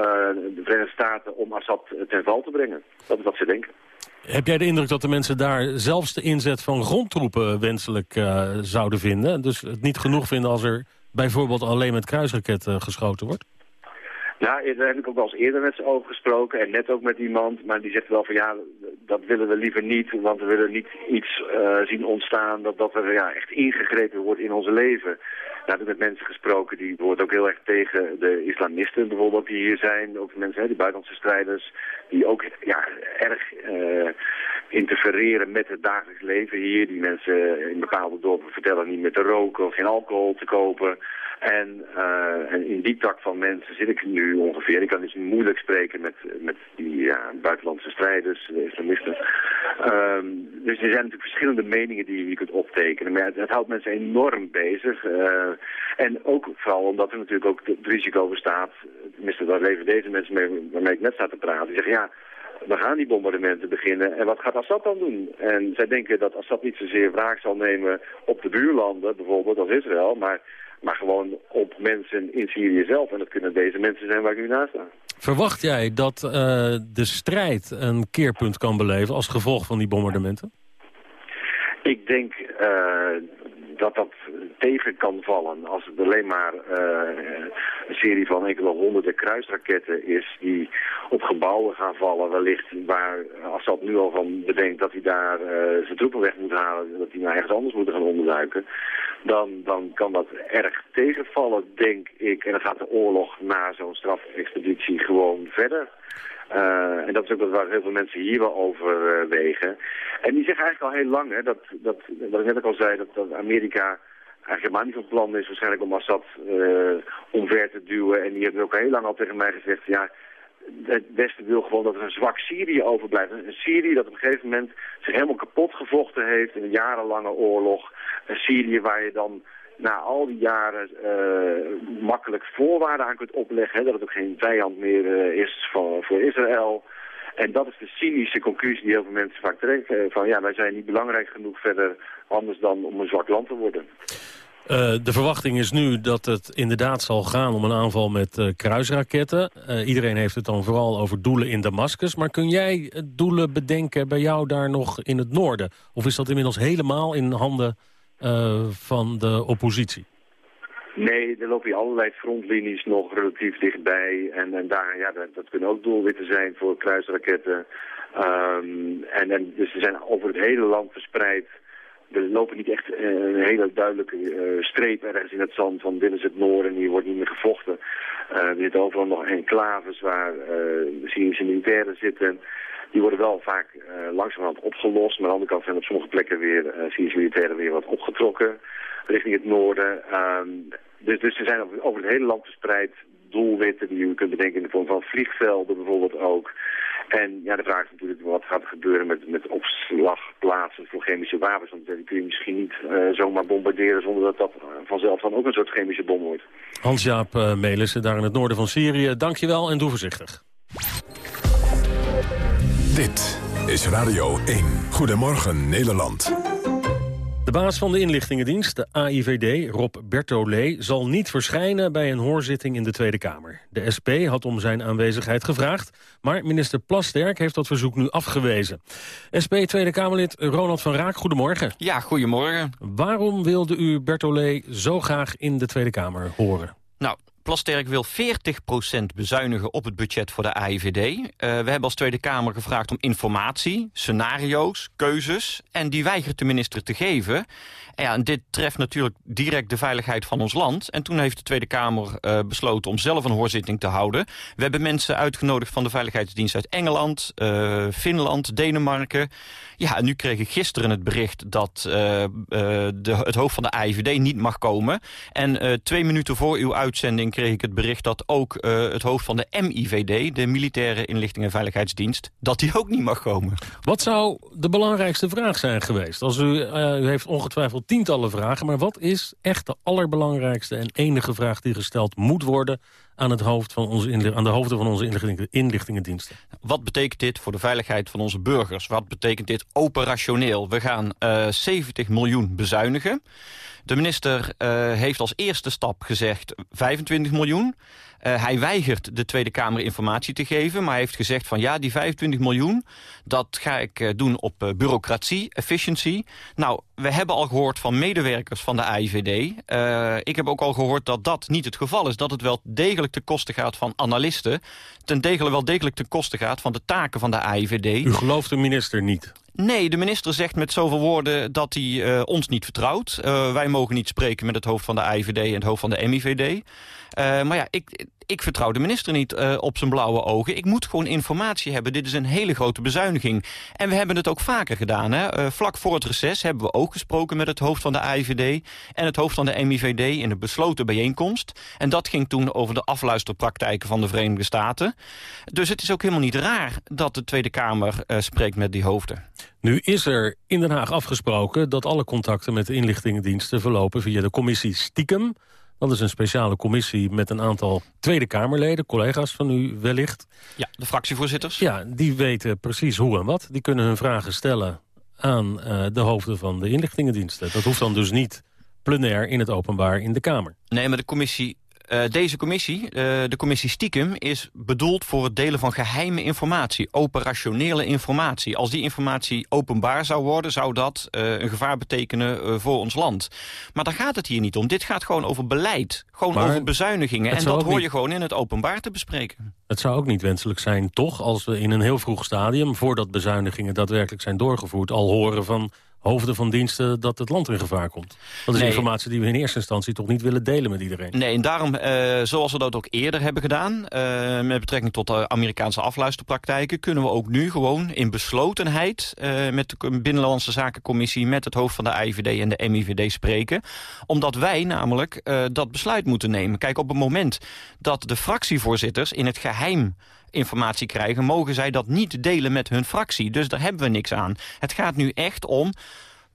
de Verenigde Staten om Assad ten val te brengen. Dat is wat ze denken. Heb jij de indruk dat de mensen daar zelfs de inzet van grondtroepen wenselijk uh, zouden vinden? Dus het niet genoeg vinden als er bijvoorbeeld alleen met kruisraketten geschoten wordt? Ja, daar heb ik ook wel eens eerder met ze over gesproken en net ook met iemand, maar die zegt wel van ja, dat willen we liever niet, want we willen niet iets uh, zien ontstaan dat, dat er ja, echt ingegrepen wordt in ons leven. Daar heb met mensen gesproken die bijvoorbeeld ook heel erg tegen de islamisten bijvoorbeeld die hier zijn, ook mensen, hè, die buitenlandse strijders, die ook ja, erg uh, interfereren met het dagelijks leven hier. Die mensen in bepaalde dorpen vertellen niet meer te roken of geen alcohol te kopen. En, uh, en in die tak van mensen zit ik nu ongeveer. Ik kan dus moeilijk spreken met, met die ja, buitenlandse strijders, de islamisten. Um, dus er zijn natuurlijk verschillende meningen die je kunt optekenen. Maar het, houdt mensen enorm bezig. Uh, en ook vooral omdat er natuurlijk ook het risico bestaat. Tenminste, daar leven deze mensen mee, waarmee ik net sta te praten. Die zeggen, ja, we gaan die bombardementen beginnen. En wat gaat Assad dan doen? En zij denken dat Assad niet zozeer wraak zal nemen op de buurlanden, bijvoorbeeld als Israël, maar maar gewoon op mensen in Syrië zelf. En dat kunnen deze mensen zijn waar ik nu naast sta. Verwacht jij dat uh, de strijd een keerpunt kan beleven als gevolg van die bombardementen? Ik denk uh, dat dat tegen kan vallen als het alleen maar uh, een serie van enkele honderden kruisraketten is die op gebouwen gaan vallen. Wellicht waar Assad nu al van bedenkt dat hij daar uh, zijn troepen weg moet halen, dat hij naar ergens anders moet gaan onderduiken. dan, dan kan dat erg tegenvallen, denk ik. En dan gaat de oorlog na zo'n strafexpeditie gewoon verder. Uh, en dat is ook waar heel veel mensen hier wel over uh, wegen. En die zeggen eigenlijk al heel lang, hè, dat, dat, wat ik net ook al zei, dat, dat Amerika eigenlijk helemaal niet van plan is waarschijnlijk om Assad uh, omver te duwen. En die hebben ook heel lang al tegen mij gezegd, ja, het Westen wil gewoon dat er een zwak Syrië overblijft. Een Syrië dat op een gegeven moment zich helemaal kapot gevochten heeft in een jarenlange oorlog. Een Syrië waar je dan na al die jaren uh, makkelijk voorwaarden aan kunt opleggen. Hè, dat het ook geen vijand meer uh, is voor, voor Israël. En dat is de cynische conclusie die heel veel mensen vaak trekken. Van ja, wij zijn niet belangrijk genoeg verder anders dan om een zwak land te worden. De verwachting is nu dat het inderdaad zal gaan om een aanval met kruisraketten. Iedereen heeft het dan vooral over doelen in Damascus. Maar kun jij doelen bedenken bij jou daar nog in het noorden? Of is dat inmiddels helemaal in handen van de oppositie? Nee, er lopen hier allerlei frontlinies nog relatief dichtbij. En, en daar, ja, dat, kunnen ook doelwitten zijn voor kruisraketten. Um, en, en, dus ze zijn over het hele land verspreid. Er lopen niet echt uh, een hele duidelijke uh, streep ergens in het zand van dit is het noorden en hier wordt niet meer gevochten. Uh, er zitten overal nog enclaves waar de Syrische militairen zitten. Die worden wel vaak langzamerhand opgelost. Maar aan de andere kant zijn op sommige plekken weer Syrische militairen weer wat opgetrokken richting het noorden. Um, dus, dus ze zijn over, het hele land verspreid. Doelwitten die je kunt bedenken in de vorm van vliegvelden bijvoorbeeld ook. En ja, de vraag is natuurlijk wat gaat er gebeuren met, met opslagplaatsen voor chemische wapens. Want die kun je misschien niet uh, zomaar bombarderen zonder dat dat vanzelf dan ook een soort chemische bom wordt. Hans-Jaap Melissen, daar in het noorden van Syrië. Dankjewel en doe voorzichtig. Dit is Radio 1. Goedemorgen Nederland. De baas van de inlichtingendienst, de AIVD, Rob Bertollet... zal niet verschijnen bij een hoorzitting in de Tweede Kamer. De SP had om zijn aanwezigheid gevraagd... maar minister Plasterk heeft dat verzoek nu afgewezen. SP Tweede Kamerlid Ronald van Raak, goedemorgen. Ja, goedemorgen. Waarom wilde u Bertollet zo graag in de Tweede Kamer horen? Plasterk wil 40% bezuinigen op het budget voor de AIVD. Uh, we hebben als Tweede Kamer gevraagd om informatie, scenario's, keuzes. En die weigert de minister te geven. En ja, en dit treft natuurlijk direct de veiligheid van ons land. En toen heeft de Tweede Kamer uh, besloten om zelf een hoorzitting te houden. We hebben mensen uitgenodigd van de Veiligheidsdienst uit Engeland, uh, Finland, Denemarken. Ja, en nu kreeg ik gisteren het bericht dat de, het hoofd van de AIVD niet mag komen. En twee minuten voor uw uitzending kreeg ik het bericht dat ook het hoofd van de MIVD... de Militaire Inlichting en Veiligheidsdienst, dat die ook niet mag komen. Wat zou de belangrijkste vraag zijn geweest? Als u, u heeft ongetwijfeld tientallen vragen... maar wat is echt de allerbelangrijkste en enige vraag die gesteld moet worden... aan, het hoofd van onze aan de hoofden van onze inlichtingendiensten? Wat betekent dit voor de veiligheid van onze burgers? Wat betekent dit operationeel? We gaan uh, 70 miljoen bezuinigen. De minister uh, heeft als eerste stap gezegd 25 miljoen. Uh, hij weigert de Tweede Kamer informatie te geven, maar hij heeft gezegd van ja, die 25 miljoen, dat ga ik doen op bureaucratie, efficiency. Nou, we hebben al gehoord van medewerkers van de AIVD. ik heb ook al gehoord dat dat niet het geval is. Dat het wel degelijk ten koste gaat van analisten. Ten degelijk wel degelijk ten koste gaat van de taken van de AIVD. U gelooft de minister niet? Nee, de minister zegt met zoveel woorden dat hij uh, ons niet vertrouwt. Uh, wij mogen niet spreken met het hoofd van de AIVD en het hoofd van de MIVD. Uh, maar ja, ik, ik vertrouw de minister niet op zijn blauwe ogen. Ik moet gewoon informatie hebben. Dit is een hele grote bezuiniging. En we hebben het ook vaker gedaan. Hè? Vlak voor het reces hebben we ook gesproken met het hoofd van de AIVD... en het hoofd van de MIVD in een besloten bijeenkomst. En dat ging toen over de afluisterpraktijken van de Verenigde Staten. Dus het is ook helemaal niet raar dat de Tweede Kamer spreekt met die hoofden. Nu is er in Den Haag afgesproken dat alle contacten met de inlichtingendiensten verlopen via de commissie Stiekem... Dat is een speciale commissie met een aantal Tweede Kamerleden, collega's van u wellicht. Ja, de fractievoorzitters. Ja, die weten precies hoe en wat. Die kunnen hun vragen stellen aan uh, de hoofden van de inlichtingendiensten. Dat hoeft dan dus niet plenair in het openbaar in de Kamer. Nee, maar de commissie uh, deze commissie, uh, de commissie Stiekem, is bedoeld voor het delen van geheime informatie, operationele informatie. Als die informatie openbaar zou worden, zou dat uh, een gevaar betekenen voor ons land. Maar daar gaat het hier niet om. Dit gaat gewoon over beleid, gewoon maar over bezuinigingen. En dat hoor niet... je gewoon in het openbaar te bespreken. Het zou ook niet wenselijk zijn, toch, als we in een heel vroeg stadium, voordat bezuinigingen daadwerkelijk zijn doorgevoerd, al horen van hoofden van diensten dat het land in gevaar komt. Dat is Nee. informatie die we in eerste instantie toch niet willen delen met iedereen. Nee, en daarom, eh, zoals we dat ook eerder hebben gedaan... eh, met betrekking tot de Amerikaanse afluisterpraktijken... kunnen we ook nu gewoon in beslotenheid... eh, met de Binnenlandse Zakencommissie... met het hoofd van de IVD en de MIVD spreken. Omdat wij namelijk dat besluit moeten nemen. Kijk, op het moment dat de fractievoorzitters in het geheim informatie krijgen... mogen zij dat niet delen met hun fractie. Dus daar hebben we niks aan. Het gaat nu echt om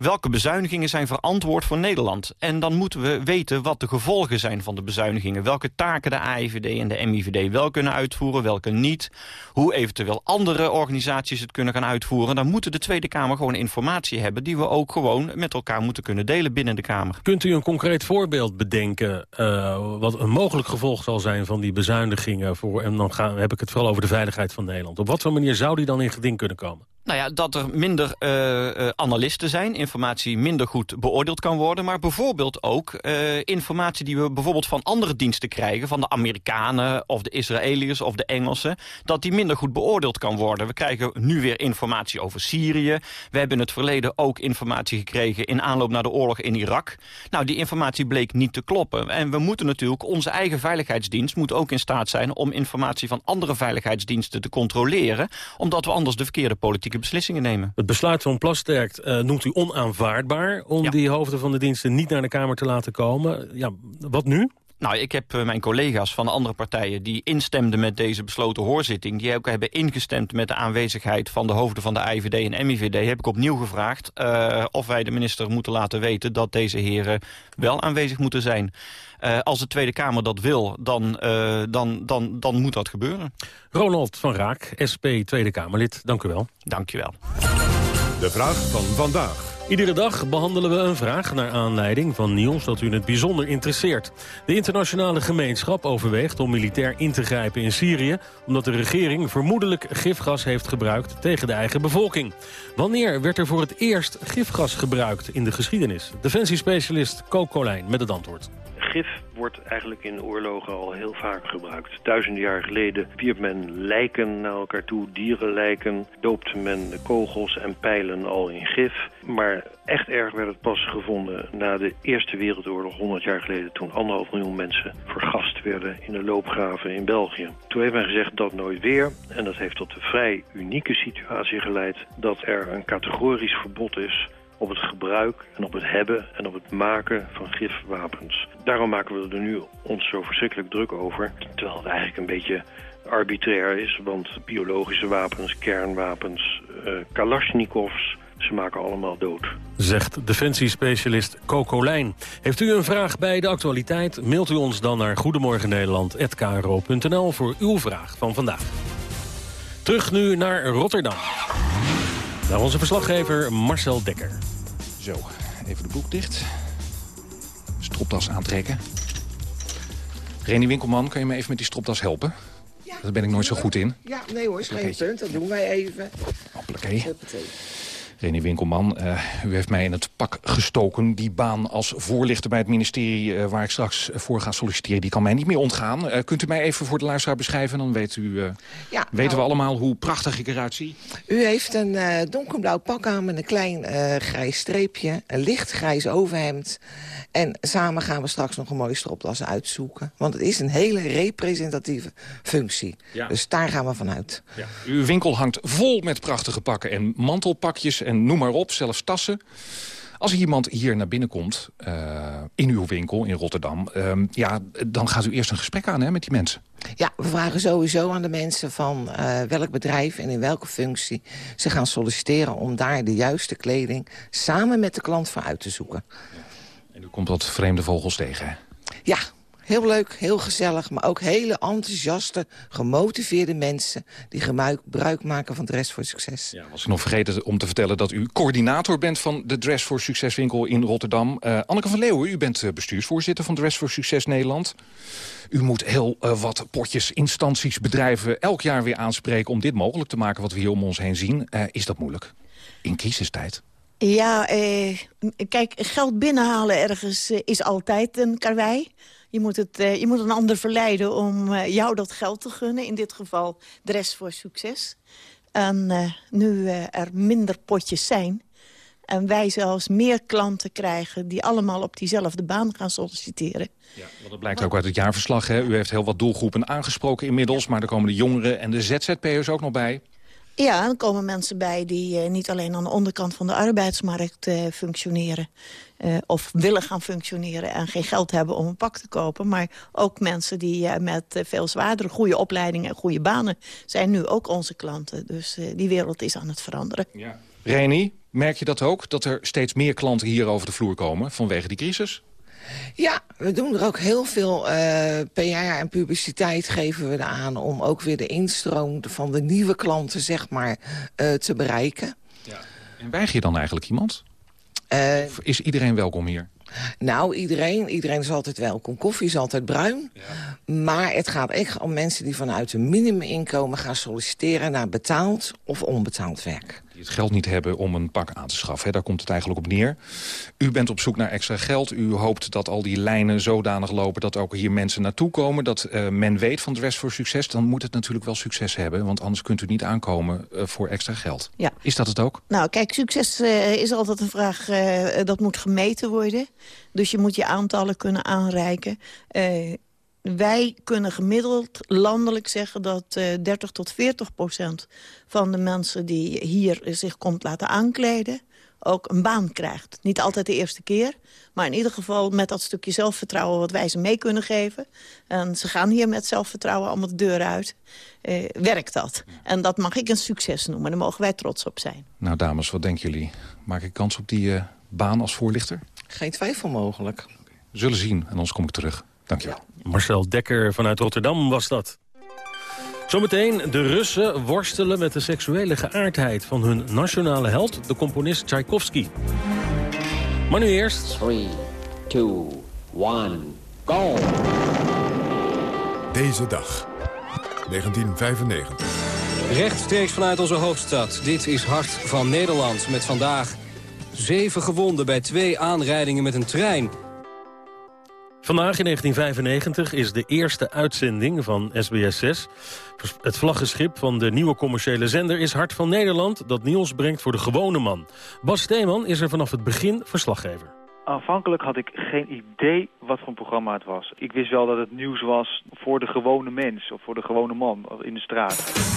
welke bezuinigingen zijn verantwoord voor Nederland. En dan moeten we weten wat de gevolgen zijn van de bezuinigingen. Welke taken de AIVD en de MIVD wel kunnen uitvoeren, welke niet. Hoe eventueel andere organisaties het kunnen gaan uitvoeren. Dan moeten de Tweede Kamer gewoon informatie hebben... die we ook gewoon met elkaar moeten kunnen delen binnen de Kamer. Kunt u een concreet voorbeeld bedenken... eh, wat een mogelijk gevolg zal zijn van die bezuinigingen... Voor, en dan ga, heb ik het vooral over de veiligheid van Nederland. Op wat voor manier zou die dan in geding kunnen komen? Nou ja, dat er minder eh, eh, analisten zijn, informatie minder goed beoordeeld kan worden. Maar bijvoorbeeld ook eh, informatie die we bijvoorbeeld van andere diensten krijgen... van de Amerikanen of de Israëliërs of de Engelsen... dat die minder goed beoordeeld kan worden. We krijgen nu weer informatie over Syrië. We hebben in het verleden ook informatie gekregen... in aanloop naar de oorlog in Irak. Nou, die informatie bleek niet te kloppen. En we moeten natuurlijk, onze eigen veiligheidsdienst... moet ook in staat zijn om informatie van andere veiligheidsdiensten te controleren... omdat we anders de verkeerde politieke beslissingen nemen. Het besluit van Plasterk eh, noemt u onaanvaardbaar... om die hoofden van de diensten niet naar de Kamer te laten komen. Ja, wat nu? Nou, ik heb eh, mijn collega's van de andere partijen die instemden met deze besloten hoorzitting... die ook hebben ingestemd met de aanwezigheid van de hoofden van de IVD en MIVD... heb ik opnieuw gevraagd eh, of wij de minister moeten laten weten... dat deze heren wel aanwezig moeten zijn. Eh, als de Tweede Kamer dat wil, dan, eh, dan, dan, dan moet dat gebeuren. Ronald van Raak, SP Tweede Kamerlid, dank u wel. Dank u wel. De vraag van vandaag. Iedere dag behandelen we een vraag naar aanleiding van nieuws dat u het bijzonder interesseert. De internationale gemeenschap overweegt om militair in te grijpen in Syrië... omdat de regering vermoedelijk gifgas heeft gebruikt tegen de eigen bevolking. Wanneer werd er voor het eerst gifgas gebruikt in de geschiedenis? Defensiespecialist Ko Colijn met het antwoord. Gif wordt eigenlijk in oorlogen al heel vaak gebruikt. Duizenden jaar geleden wierp men lijken naar elkaar toe, dierenlijken. Doopte men kogels en pijlen al in gif. Maar echt erg werd het pas gevonden na de Eerste Wereldoorlog, 100 jaar geleden... toen anderhalf miljoen mensen vergast werden in de loopgraven in België. Toen heeft men gezegd dat nooit weer. En dat heeft tot de vrij unieke situatie geleid... dat er een categorisch verbod is op het gebruik en op het hebben en op het maken van gifwapens. Daarom maken we er nu ons zo verschrikkelijk druk over. Terwijl het eigenlijk een beetje arbitrair is, want biologische wapens, kernwapens, eh kalasjnikovs, ze maken allemaal dood. Zegt defensiespecialist Coco Lijn. Heeft u een vraag bij de actualiteit? Mailt u ons dan naar goedemorgennederland.kro.nl voor uw vraag van vandaag. Terug nu naar Rotterdam. Naar onze verslaggever Marcel Dekker. Zo, even de boek dicht. Stropdas aantrekken. Reni Winkelman, kan je me even met die stropdas helpen? Daar ben ik nooit zo goed in. Ja, nee hoor, is geen punt. Dat doen wij even. Hoppakee. Reni Winkelman, eh, u heeft mij in het pak gestoken. Die baan als voorlichter bij het ministerie eh, waar ik straks voor ga solliciteren... die kan mij niet meer ontgaan. Eh, kunt u mij even voor de luisteraar beschrijven? Dan weet u, eh, Ja, weten we nou- allemaal hoe prachtig ik eruit zie. U heeft een eh, donkerblauw pak aan met een klein eh, grijs streepje. Een licht grijs overhemd. En samen gaan we straks nog een mooie stropdas uitzoeken. Want het is een hele representatieve functie. Ja. Dus daar gaan we vanuit. Uw winkel hangt vol met prachtige pakken en mantelpakjes en noem maar op, zelfs tassen. Als iemand hier naar binnen komt, eh, in uw winkel in Rotterdam... ehm, ja, dan gaat u eerst een gesprek aan hè, met die mensen. Ja, we vragen sowieso aan de mensen van eh, welk bedrijf en in welke functie ze gaan solliciteren... om daar de juiste kleding samen met de klant voor uit te zoeken. En u komt wat vreemde vogels tegen, hè? Ja, heel leuk, heel gezellig, maar ook hele enthousiaste, gemotiveerde mensen... die gebruik maken van Dress voor Succes. Was ik nog vergeten om te vertellen dat u coördinator bent... van de Dress voor Succes winkel in Rotterdam. Eh, Anneke van Leeuwen, u bent eh, bestuursvoorzitter van Dress voor Succes Nederland. U moet heel eh, wat potjes, instanties, bedrijven elk jaar weer aanspreken... om dit mogelijk te maken wat we hier om ons heen zien. Eh, is dat moeilijk? In crisistijd? Ja, eh, kijk, geld binnenhalen ergens eh, is altijd een karwei. Je moet, het, eh, je moet een ander verleiden om eh, jou dat geld te gunnen. In dit geval Dress voor Succes. En eh, nu er minder potjes zijn... en wij zelfs meer klanten krijgen... die allemaal op diezelfde baan gaan solliciteren. Dat blijkt ook uit het jaarverslag. Hè? U heeft heel wat doelgroepen aangesproken inmiddels... maar er komen de jongeren en de ZZP'ers ook nog bij. Ja, er komen mensen bij die eh, niet alleen aan de onderkant van de arbeidsmarkt eh, functioneren. eh, of willen gaan functioneren en geen geld hebben om een pak te kopen. Maar ook mensen die met veel zwaardere goede opleidingen en goede banen... zijn nu ook onze klanten. Dus die wereld is aan het veranderen. Reni, merk je dat ook? Dat er steeds meer klanten hier over de vloer komen vanwege die crisis? Ja, we doen er ook heel veel eh, PR en publiciteit geven we aan... om ook weer de instroom van de nieuwe klanten zeg maar, eh, te bereiken. En weiger je dan eigenlijk iemand? Eh, Of is iedereen welkom hier? Nou, iedereen, iedereen is altijd welkom. Koffie is altijd bruin. Maar het gaat echt om mensen die vanuit een minimuminkomen gaan solliciteren... naar betaald of onbetaald werk. Het geld niet hebben om een pak aan te schaffen. Hè? Daar komt het eigenlijk op neer. U bent op zoek naar extra geld. U hoopt dat al die lijnen zodanig lopen dat ook hier mensen naartoe komen. Dat eh, men weet van Dress voor Succes. Dan moet het natuurlijk wel succes hebben. Want anders kunt u niet aankomen eh, voor extra geld. Ja. Is dat het ook? Nou, kijk, succes eh, is altijd een vraag dat moet gemeten worden. Dus je moet je aantallen kunnen aanreiken. Eh, wij kunnen gemiddeld landelijk zeggen dat eh 30 tot 40 procent van de mensen die hier zich komt laten aankleden ook een baan krijgt. Niet altijd de eerste keer, maar in ieder geval met dat stukje zelfvertrouwen wat wij ze mee kunnen geven. En ze gaan hier met zelfvertrouwen allemaal de deur uit. eh, werkt dat. En dat mag ik een succes noemen. Daar mogen wij trots op zijn. Nou dames, wat denken jullie? Maak ik kans op die eh, baan als voorlichter? Geen twijfel mogelijk. We zullen zien en anders kom ik terug. Dankjewel. Marcel Dekker vanuit Rotterdam was dat. Zometeen, de Russen worstelen met de seksuele geaardheid van hun nationale held, de componist Tchaikovsky. Maar nu eerst... 3, 2, 1, go! Deze dag, 1995. Rechtstreeks vanuit onze hoofdstad. Dit is Hart van Nederland met vandaag zeven gewonden bij twee aanrijdingen met een trein. Vandaag in 1995 is de eerste uitzending van SBS6. Het vlaggenschip van de nieuwe commerciële zender is Hart van Nederland... dat nieuws brengt voor de gewone man. Bas Steeman is er vanaf het begin verslaggever. Aanvankelijk had ik geen idee wat voor een programma het was. Ik wist wel dat het nieuws was voor de gewone mens of voor de gewone man in de straat.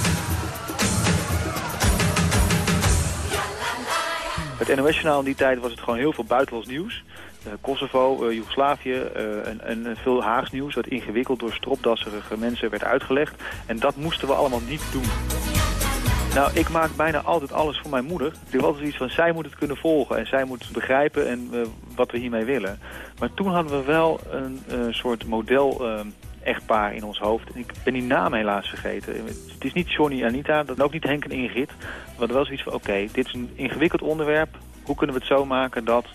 Het NOS-journaal in die tijd was het gewoon heel veel buitenlands nieuws. Eh, Kosovo, eh, Joegoslavië eh, en, veel Haags nieuws... dat ingewikkeld door stropdasserige mensen werd uitgelegd. En dat moesten we allemaal niet doen. Nou, ik maak bijna altijd alles voor mijn moeder. Ik heb altijd iets van, zij moet het kunnen volgen en zij moet begrijpen en, wat we hiermee willen. Maar toen hadden we wel een soort model echtpaar in ons hoofd. En ik ben die naam helaas vergeten. Het is niet Johnny Anita, dat ook niet Henk en Ingrid. We hadden wel zoiets van, oké, dit is een ingewikkeld onderwerp. Hoe kunnen we het zo maken dat,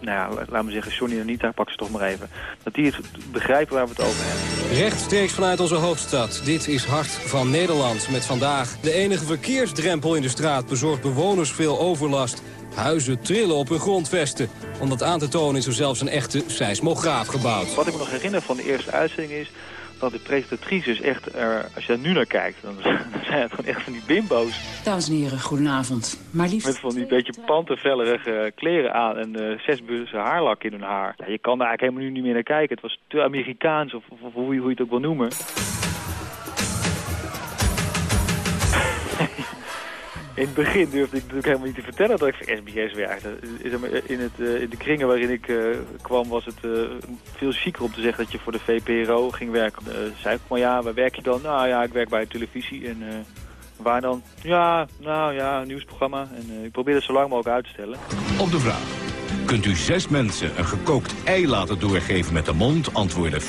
nou ja, laten we zeggen, Johnny en Anita, pak ze toch maar even. Dat die het begrijpen waar we het over hebben. Rechtstreeks vanuit onze hoofdstad. Dit is Hart van Nederland met vandaag de enige verkeersdrempel in de straat bezorgt bewoners veel overlast. Huizen trillen op hun grondvesten. Om dat aan te tonen is er zelfs een echte seismograaf gebouwd. Wat ik me nog herinner van de eerste uitzending is dat de presentatrices echt, er, als je daar nu naar kijkt, dan, [LAUGHS] dan zijn het gewoon echt van die bimbo's. Dames en heren, goedenavond. Maar liefst... Met van die beetje pantenvellerige kleren aan en eh, zes bussen haarlak in hun haar. Ja, je kan daar eigenlijk helemaal nu niet meer naar kijken. Het was te Amerikaans of, of, of hoe, je, hoe je het ook wil noemen. In het begin durfde ik natuurlijk helemaal niet te vertellen dat ik voor SBS werkte. In, het, eh, in de kringen waarin ik eh, kwam was het eh, veel chiquer om te zeggen dat je voor de VPRO ging werken. Zei ik, maar ja, waar werk je dan? Nou ja, ik werk bij televisie en waar dan? Ja, nou ja, een nieuwsprogramma. En ik probeer het zo lang mogelijk uit te stellen. Op de vraag. Kunt u zes mensen een gekookt ei laten doorgeven met de mond? Antwoorden 40%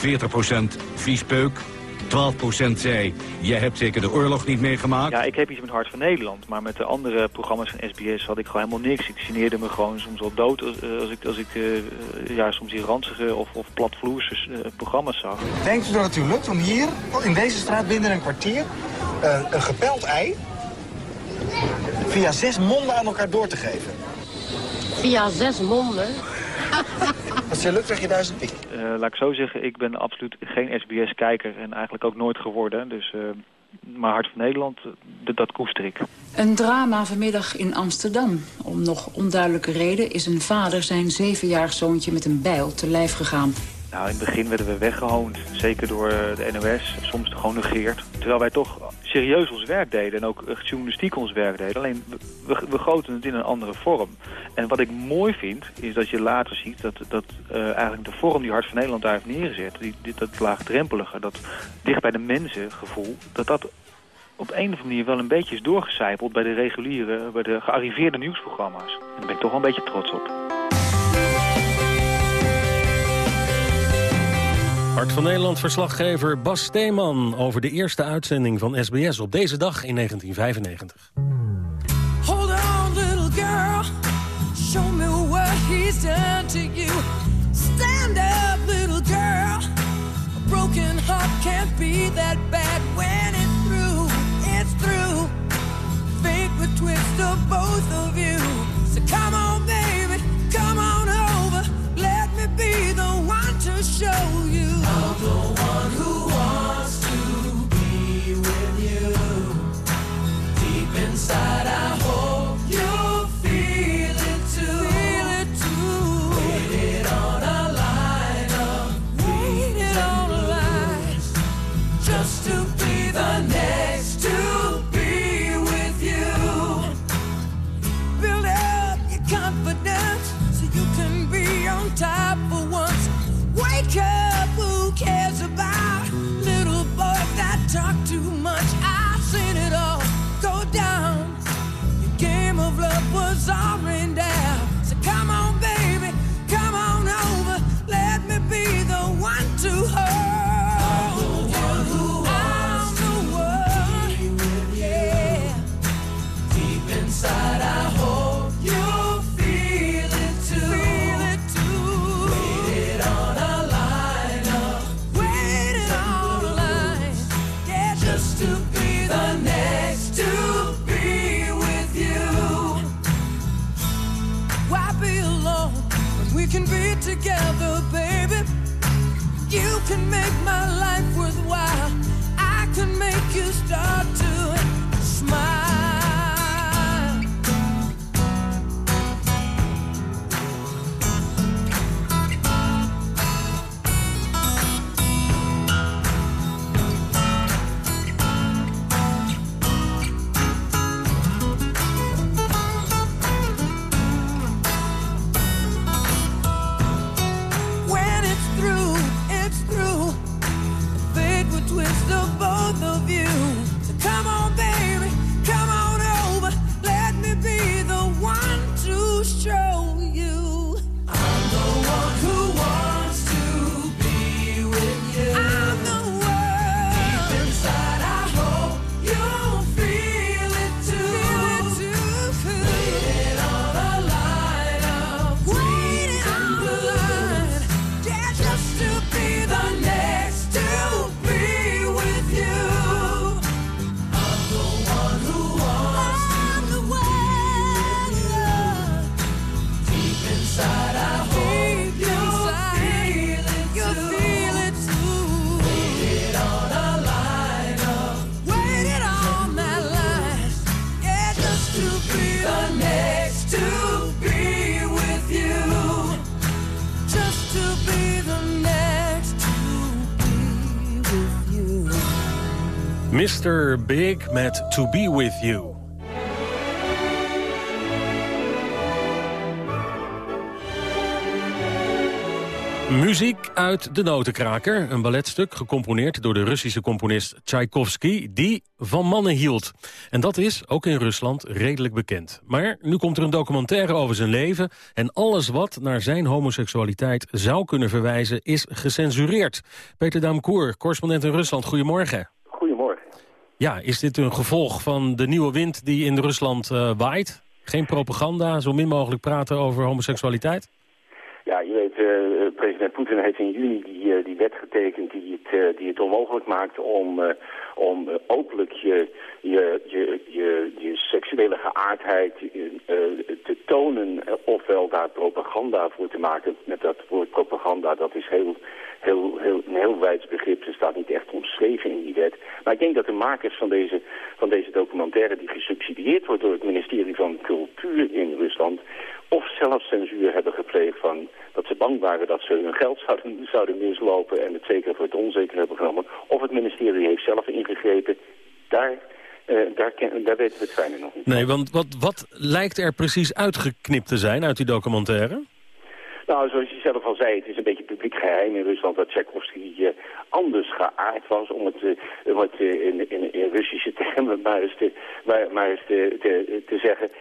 viespeuk. 12% zei, jij hebt zeker de oorlog niet meegemaakt. Ja, ik heb iets met Hart van Nederland. Maar met de andere programma's van SBS had ik gewoon helemaal niks. Ik geneerde me gewoon soms al dood als, als ik, als ik uh, ja, soms die ranzige of, of platvloerse uh, programma's zag. Denkt u dat het u lukt om hier, in deze straat binnen een kwartier, uh, een gepeld ei via zes monden aan elkaar door te geven? Via zes monden? [LAUGHS] Als je lukt, krijg je duizend piek. Uh, laat ik zo zeggen, ik ben absoluut geen SBS-kijker en eigenlijk ook nooit geworden. Dus uh, Maar Hart van Nederland, eh, dat koester ik. Een drama vanmiddag in Amsterdam. Om nog onduidelijke reden is een vader zijn zevenjarig zoontje met een bijl te lijf gegaan. Nou, in het begin werden we weggehoond. Zeker door eh, de NOS. Soms gewoon negeerd. Terwijl wij toch serieus ons werk deden. En ook journalistiek ons werk deden. Alleen, we, we goten het in een andere vorm. En wat ik mooi vind, is dat je later ziet... dat, dat uh, eigenlijk de vorm die Hart van Nederland daar heeft neergezet... Die, dat laagdrempelige, dat dicht bij de mensen gevoel... dat dat op een of andere manier wel een beetje is doorgecijpeld... bij de reguliere, bij de gearriveerde nieuwsprogramma's. En daar ben ik toch wel een beetje trots op. Hart van Nederland-verslaggever Bas Steeman over de eerste uitzending van SBS op deze dag in 1995. Hold on, little girl. Show me what he's done to you. Stand up, little girl. A broken heart can't be that bad when it's through. It's through. Fate would twist the both of you. So come on, baby, come on over. Let me be the one to show Big met To Be With You. Muziek uit De Notenkraker, een balletstuk gecomponeerd door de Russische componist Tchaikovsky, die van mannen hield. En dat is, ook in Rusland, redelijk bekend. Maar nu komt er een documentaire over zijn leven en alles wat naar zijn homoseksualiteit zou kunnen verwijzen is gecensureerd. Peter Damkoer, correspondent in Rusland, goedemorgen. Ja, is dit een gevolg van de nieuwe wind die in Rusland uh, waait? Geen propaganda, zo min mogelijk praten over homoseksualiteit? Ja, je weet, uh, president Poetin heeft in juni die, uh, die wet getekend die het, die het onmogelijk maakt om, om openlijk je, je, je, je, je seksuele geaardheid te tonen. Ofwel daar propaganda voor te maken. Met dat woord propaganda, dat is heel heel, heel, een heel wijds begrip. Ze staat niet echt omschreven in die wet. Maar ik denk dat de makers van deze, van deze documentaire... die gesubsidieerd wordt door het ministerie van Cultuur in Rusland... of zelfs censuur hebben gepleegd van dat ze bang waren dat ze hun geld zouden, zouden mislopen... en het zeker voor het onzeker hebben genomen. Of het ministerie heeft zelf ingegrepen. Daar uh, daar, daar, weten we het fijne nog niet. Nee, want wat, wat lijkt er precies uitgeknipt te zijn uit die documentaire? Nou, zoals je zelf al zei, het is een beetje publiek geheim in Rusland dat Tchaikovsky uh, anders geaard was, om het, uh, om het uh, in, in, in, Russische termen [LAUGHS] maar eens te, maar, eens te, te, te zeggen.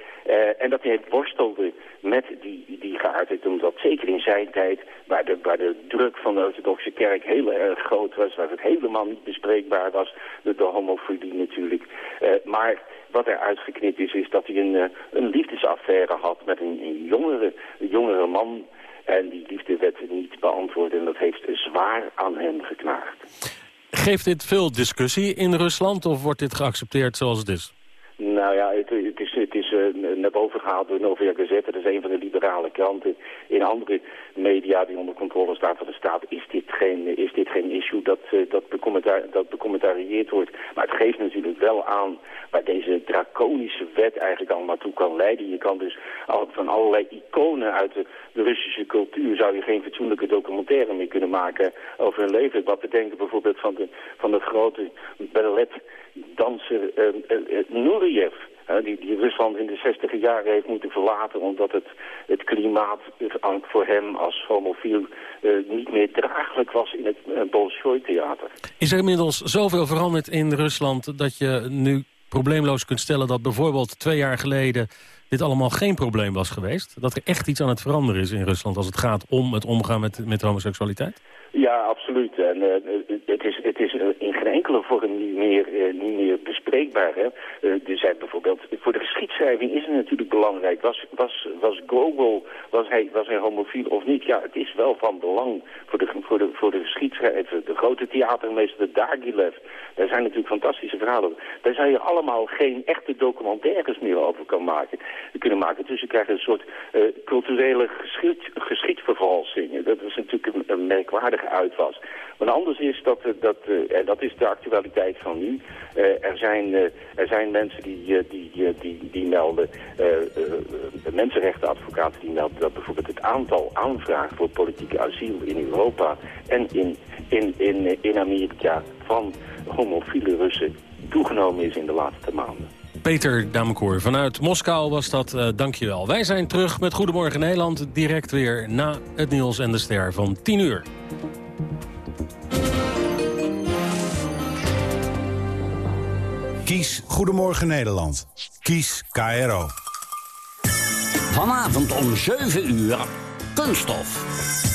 en dat hij worstelde met die, die geaardheid, omdat zeker in zijn tijd, waar de, waar de druk van de orthodoxe kerk heel erg groot was, waar het helemaal niet bespreekbaar was, de, de homofilie natuurlijk. maar wat er uitgeknipt is, is dat hij een, een liefdesaffaire had met een, een jongere, een jongere man en die liefde werd niet beantwoord en dat heeft zwaar aan hem geknaagd. Geeft dit veel discussie in Rusland of wordt dit geaccepteerd zoals het is? Nou ja, het, het is, het boven gehaald door Novia Gazette. Dat is een van de liberale kranten. In andere media die onder controle staan van de staat is dit geen, is dit geen issue dat, uh, dat, dat becommentarieerd wordt. Maar het geeft natuurlijk wel aan waar deze draconische wet eigenlijk allemaal toe kan leiden. Je kan dus al, van allerlei iconen uit de, Russische cultuur zou je geen fatsoenlijke documentaire meer kunnen maken over hun leven. Wat te denken bijvoorbeeld van de, van de grote ballet danser uh, uh, Nureyev. Die, die Rusland in de 60 jaren heeft moeten verlaten omdat het, het klimaat voor hem als homofiel niet meer draaglijk was in het uh, Bolshoi-theater. Is er inmiddels zoveel veranderd in Rusland dat je nu probleemloos kunt stellen dat bijvoorbeeld twee jaar geleden dit allemaal geen probleem was geweest? Dat er echt iets aan het veranderen is in Rusland als het gaat om het omgaan met, met homoseksualiteit? Ja, absoluut. En uh, het is, het is in geen enkele vorm niet meer, uh, niet meer bespreekbaar. Hè? Er zijn bijvoorbeeld, voor de geschiedschrijving is het natuurlijk belangrijk. Was, was, was Gogol, was hij, was hij homofiel of niet? Ja, het is wel van belang voor de, voor de, voor de geschiedschrijver. De grote theatermeester Dagilev. Daar zijn natuurlijk fantastische verhalen. Daar zou je allemaal geen echte documentaires meer over kan maken, kunnen maken. Dus je krijgt een soort culturele geschied, geschiedvervalsing. Dat is natuurlijk een, een merkwaardige uitwas. Maar anders is dat, dat en dat is de actualiteit van nu. er, zijn, er zijn mensen die, die, die, die melden, mensenrechtenadvocaten die melden dat bijvoorbeeld het aantal aanvragen voor politieke asiel in Europa en in, in, in, in Amerika van homofiele Russen toegenomen is in de laatste maanden. Peter Damekoor vanuit Moskou was dat. Uh, dankjewel. Wij zijn terug met Goedemorgen Nederland. Direct weer na het Niels en de Ster van 10 uur. Kies Goedemorgen Nederland. Kies KRO. Vanavond om 7 uur Kunststof.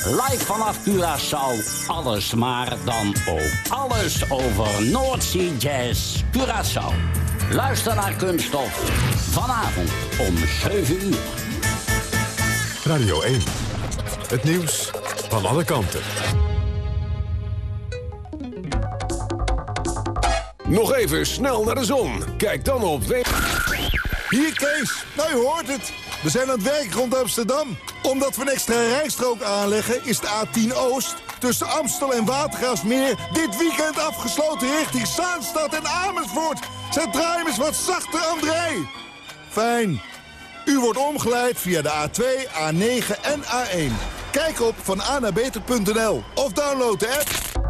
Live vanaf Curaçao. Alles maar dan ook alles over Noordzee Jazz Curaçao. Luister naar Kunststof. Vanavond om 7 uur. Radio 1. Het nieuws van alle kanten. Nog even snel naar de zon. Kijk dan op... Hier Kees, nou je hoort het. We zijn aan het werk rond Amsterdam. Omdat we een extra rijstrook aanleggen is de A10 Oost... tussen Amstel en Watergraafsmeer dit weekend afgesloten richting Zaanstad en Amersfoort. Zet draai eens wat zachter, André. Fijn. U wordt omgeleid via de A2, A9 en A1. Kijk op vananabeter.nl of download de app.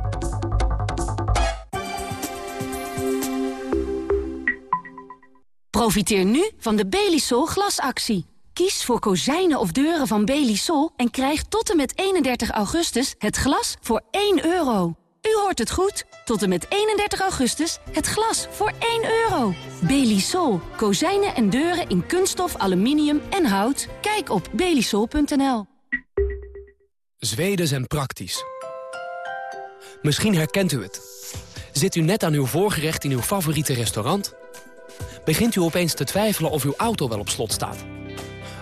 Profiteer nu van de Belisol glasactie. Kies voor kozijnen of deuren van Belisol en krijg tot en met 31 augustus het glas voor 1 euro. U hoort het goed. Tot en met 31 augustus het glas voor 1 euro. Belisol. Kozijnen en deuren in kunststof, aluminium en hout. Kijk op belisol.nl. Zweden zijn praktisch. Misschien herkent u het. Zit u net aan uw voorgerecht in uw favoriete restaurant? Begint u opeens te twijfelen of uw auto wel op slot staat?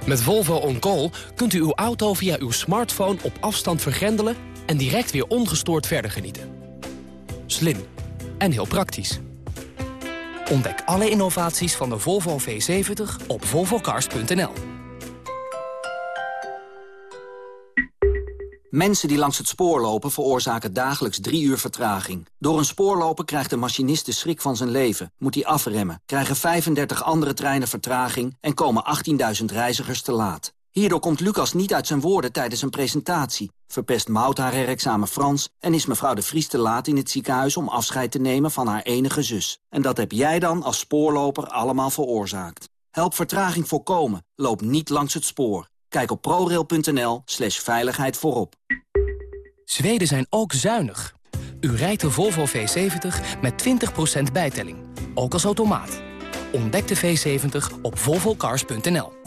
Met Volvo On Call kunt u uw auto via uw smartphone op afstand vergrendelen... en direct weer ongestoord verder genieten. Slim en heel praktisch. Ontdek alle innovaties van de Volvo V70 op volvocars.nl. Mensen die langs het spoor lopen veroorzaken dagelijks drie uur vertraging. Door een spoorloper krijgt de machinist de schrik van zijn leven. Moet hij afremmen, krijgen 35 andere treinen vertraging... en komen 18.000 reizigers te laat. Hierdoor komt Lucas niet uit zijn woorden tijdens een presentatie. Verpest Mout haar herexamen Frans... en is mevrouw de Vries te laat in het ziekenhuis om afscheid te nemen van haar enige zus. En dat heb jij dan als spoorloper allemaal veroorzaakt. Help vertraging voorkomen. Loop niet langs het spoor. Kijk op prorail.nl slash veiligheid voorop. Zweden zijn ook zuinig. U rijdt de Volvo V70 met 20% bijtelling. Ook als automaat. Ontdek de V70 op volvocars.nl.